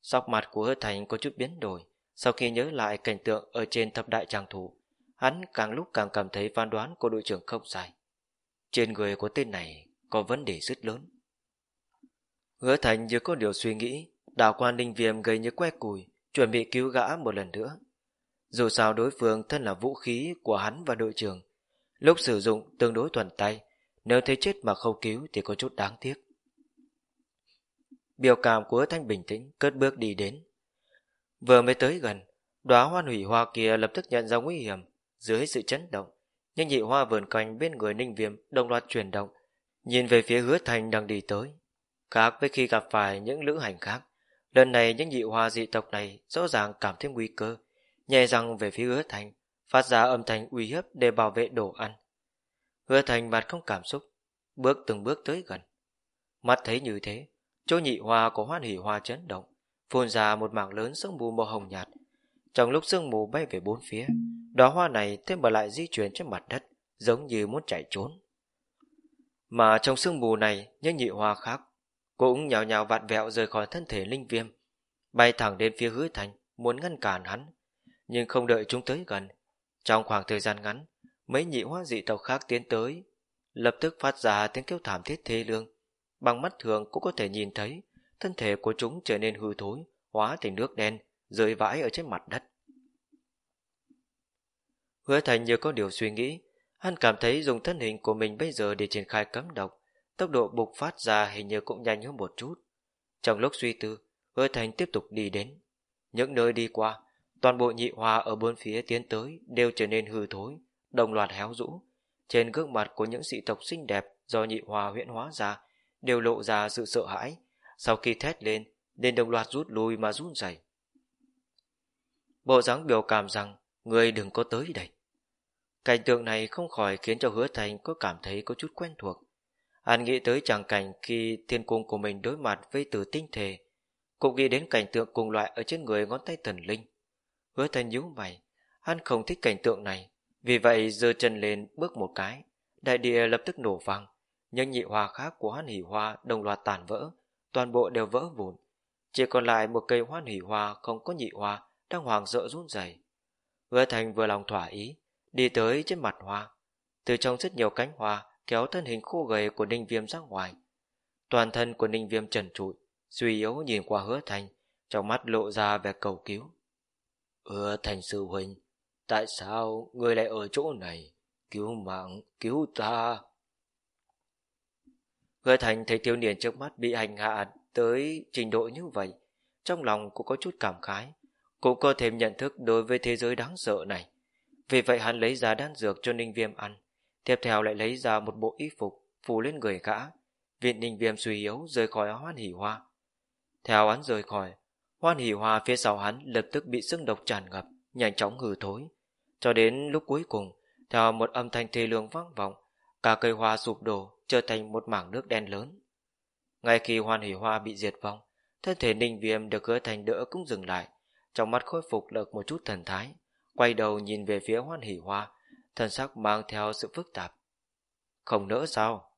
Sóc mặt của hứa thành có chút biến đổi, sau khi nhớ lại cảnh tượng ở trên thập đại tràng thủ, hắn càng lúc càng cảm thấy phán đoán của đội trưởng không sai. Trên người của tên này có vấn đề rất lớn. Hứa thành như có điều suy nghĩ, đảo quan ninh viêm gây như que cùi, chuẩn bị cứu gã một lần nữa. Dù sao đối phương thân là vũ khí của hắn và đội trưởng, Lúc sử dụng tương đối thuần tay, nếu thấy chết mà không cứu thì có chút đáng tiếc. Biểu cảm của Thanh bình tĩnh, cất bước đi đến. Vừa mới tới gần, đóa hoan hủy hoa kia lập tức nhận ra nguy hiểm, dưới sự chấn động. những nhị hoa vườn quanh bên người ninh viêm đồng loạt chuyển động, nhìn về phía hứa thành đang đi tới. Khác với khi gặp phải những lữ hành khác, lần này những nhị hoa dị tộc này rõ ràng cảm thấy nguy cơ, nhẹ răng về phía hứa thành, phát ra âm thanh uy hiếp để bảo vệ đồ ăn. Hứa thành mặt không cảm xúc, bước từng bước tới gần. Mắt thấy như thế, chỗ nhị hoa có hoan hỉ hoa chấn động, phun ra một mảng lớn sương mù màu hồng nhạt. Trong lúc sương mù bay về bốn phía, đóa hoa này thêm mà lại di chuyển trên mặt đất, giống như muốn chạy trốn. Mà trong sương mù này, những nhị hoa khác cũng nhào nhào vạn vẹo rời khỏi thân thể linh viêm, bay thẳng đến phía hứa thành, muốn ngăn cản hắn, nhưng không đợi chúng tới gần. Trong khoảng thời gian ngắn, mấy nhị hoa dị tộc khác tiến tới, lập tức phát ra tiếng kêu thảm thiết thê lương. Bằng mắt thường cũng có thể nhìn thấy, thân thể của chúng trở nên hư thối, hóa thành nước đen, rơi vãi ở trên mặt đất. Hứa thành như có điều suy nghĩ, hắn cảm thấy dùng thân hình của mình bây giờ để triển khai cấm độc, tốc độ bục phát ra hình như cũng nhanh hơn một chút. Trong lúc suy tư, hứa thành tiếp tục đi đến. Những nơi đi qua, toàn bộ nhị hoa ở bốn phía tiến tới đều trở nên hư thối, đồng loạt héo rũ. Trên gương mặt của những sĩ tộc xinh đẹp do nhị hoa huyễn hóa ra đều lộ ra sự sợ hãi. Sau khi thét lên, nên đồng loạt rút lui mà run rẩy. Bộ dáng biểu cảm rằng người đừng có tới đây. Cảnh tượng này không khỏi khiến cho hứa thành có cảm thấy có chút quen thuộc. Hắn nghĩ tới chẳng cảnh khi thiên cung của mình đối mặt với tử tinh thể, cũng nghĩ đến cảnh tượng cùng loại ở trên người ngón tay thần linh. Hứa thành nhíu mày, hắn không thích cảnh tượng này, vì vậy giơ chân lên bước một cái, đại địa lập tức nổ vang, những nhị hoa khác của hoan hỉ hoa đồng loạt tàn vỡ, toàn bộ đều vỡ vụn. Chỉ còn lại một cây hoan hỉ hoa không có nhị hoa đang hoàng sợ run rẩy. Hứa thành vừa lòng thỏa ý, đi tới trên mặt hoa. Từ trong rất nhiều cánh hoa kéo thân hình khô gầy của Ninh Viêm ra ngoài. Toàn thân của Ninh Viêm trần trụi, suy yếu nhìn qua hứa thành, trong mắt lộ ra vẻ cầu cứu. Hứa thành sư huynh, tại sao ngươi lại ở chỗ này? Cứu mạng, cứu ta. Hứa thành thấy thiếu niên trước mắt bị hành hạ tới trình độ như vậy, trong lòng cũng có chút cảm khái, cũng có thêm nhận thức đối với thế giới đáng sợ này. Vì vậy hắn lấy ra đan dược cho Ninh Viêm ăn, tiếp theo lại lấy ra một bộ y phục phủ lên người gã. Viện Ninh Viêm suy yếu rời khỏi hoan hỉ hoa. Theo hắn rời khỏi, hoan hỉ hoa phía sau hắn lập tức bị sức độc tràn ngập, nhanh chóng hư thối. Cho đến lúc cuối cùng, theo một âm thanh thê lương vang vọng, cả cây hoa sụp đổ trở thành một mảng nước đen lớn. Ngay khi hoan hỉ hoa bị diệt vong, thân thể ninh viêm được hứa thành đỡ cũng dừng lại, trong mắt khôi phục được một chút thần thái, quay đầu nhìn về phía hoan hỷ hoa, thần sắc mang theo sự phức tạp. Không nỡ sao?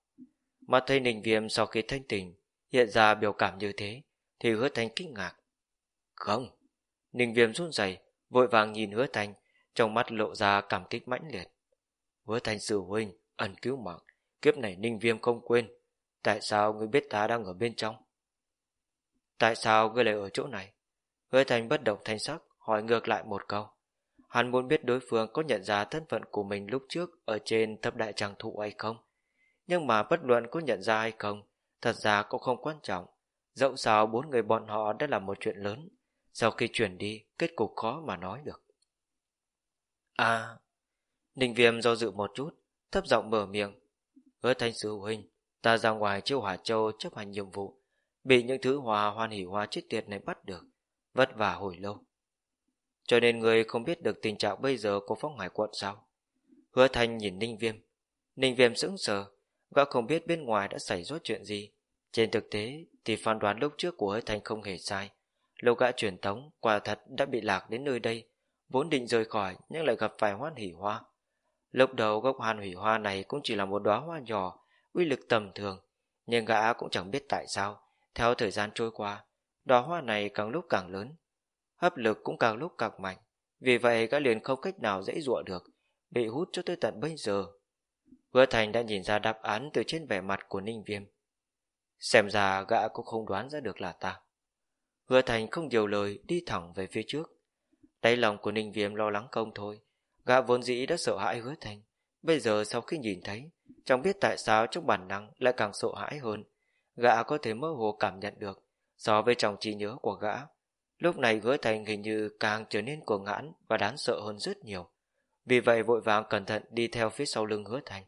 Mà thấy ninh viêm sau khi thanh tình, hiện ra biểu cảm như thế, thì hứa thành kinh ngạc. Không, ninh viêm run rẩy vội vàng nhìn hứa thành, trong mắt lộ ra cảm kích mãnh liệt. Hứa thành sư huynh, ẩn cứu mạng, kiếp này ninh viêm không quên. Tại sao ngươi biết ta đang ở bên trong? Tại sao ngươi lại ở chỗ này? Hứa thành bất động thanh sắc, hỏi ngược lại một câu. Hắn muốn biết đối phương có nhận ra thân phận của mình lúc trước ở trên thập đại tràng thụ hay không. Nhưng mà bất luận có nhận ra hay không, thật ra cũng không quan trọng. Dẫu sao bốn người bọn họ đã là một chuyện lớn. Sau khi chuyển đi, kết cục khó mà nói được. À, Ninh Viêm do dự một chút, thấp giọng mở miệng. Hứa thanh sư huynh, ta ra ngoài chiêu hỏa châu chấp hành nhiệm vụ, bị những thứ hòa hoan hỉ hoa chết tiệt này bắt được, vất vả hồi lâu. Cho nên người không biết được tình trạng bây giờ của phong hải quận sao? Hứa thanh nhìn Ninh Viêm. Ninh Viêm sững sờ, gã không biết bên ngoài đã xảy ra chuyện gì. Trên thực tế thì phán đoán lúc trước của Hứa Thanh không hề sai. Lâu gã truyền tống quả thật đã bị lạc đến nơi đây, vốn định rời khỏi nhưng lại gặp phải hoan hỉ hoa. Lúc đầu gốc hoan hỉ hoa này cũng chỉ là một đóa hoa nhỏ, uy lực tầm thường, nhưng gã cũng chẳng biết tại sao. Theo thời gian trôi qua, đóa hoa này càng lúc càng lớn, hấp lực cũng càng lúc càng mạnh, vì vậy gã liền không cách nào dễ dụa được, bị hút cho tới tận bây giờ. Hứa Thành đã nhìn ra đáp án từ trên vẻ mặt của Ninh Viêm. Xem ra gã cũng không đoán ra được là ta. Hứa Thành không nhiều lời đi thẳng về phía trước. Đáy lòng của Ninh Viêm lo lắng công thôi. Gã vốn dĩ đã sợ hãi Hứa Thành. Bây giờ sau khi nhìn thấy, chẳng biết tại sao trong bản năng lại càng sợ hãi hơn. Gã có thể mơ hồ cảm nhận được so với trong trí nhớ của gã. Lúc này Hứa Thành hình như càng trở nên cuồng ngãn và đáng sợ hơn rất nhiều. Vì vậy vội vàng cẩn thận đi theo phía sau lưng Hứa Thành.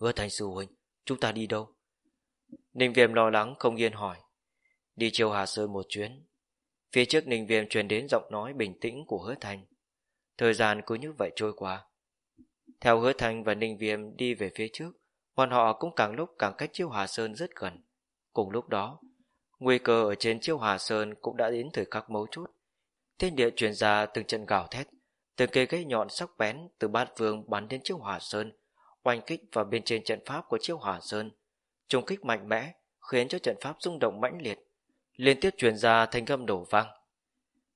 Hứa Thành sư huynh, chúng ta đi đâu? Ninh Viêm lo lắng không yên hỏi. Đi chiều Hà Sơn một chuyến. Phía trước Ninh Viêm truyền đến giọng nói bình tĩnh của hứa thành. Thời gian cứ như vậy trôi qua. Theo hứa thành và Ninh Viêm đi về phía trước, bọn họ cũng càng lúc càng cách chiêu Hà Sơn rất gần. Cùng lúc đó, nguy cơ ở trên chiêu Hà Sơn cũng đã đến thời khắc mấu chốt. Thiên địa truyền ra từng trận gào thét, từng cây gây nhọn sắc bén từ bát vương bắn đến chiêu Hà Sơn, oanh kích vào bên trên trận pháp của chiêu Hà Sơn. Trung kích mạnh mẽ, khiến cho trận pháp rung động mãnh liệt, liên tiếp truyền ra thanh âm đổ vang.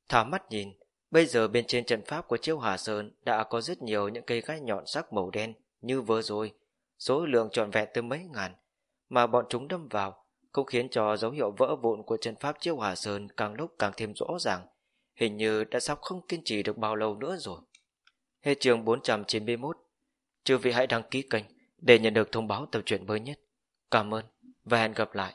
Thả mắt nhìn, bây giờ bên trên trận pháp của chiêu Hà Sơn đã có rất nhiều những cây gai nhọn sắc màu đen như vừa rồi, số lượng trọn vẹn tới mấy ngàn, mà bọn chúng đâm vào cũng khiến cho dấu hiệu vỡ vụn của trận pháp chiêu hòa Sơn càng lúc càng thêm rõ ràng, hình như đã sắp không kiên trì được bao lâu nữa rồi. Hết chương 491 Chư vị hãy đăng ký kênh để nhận được thông báo tập truyện mới nhất. Cảm ơn và hẹn gặp lại.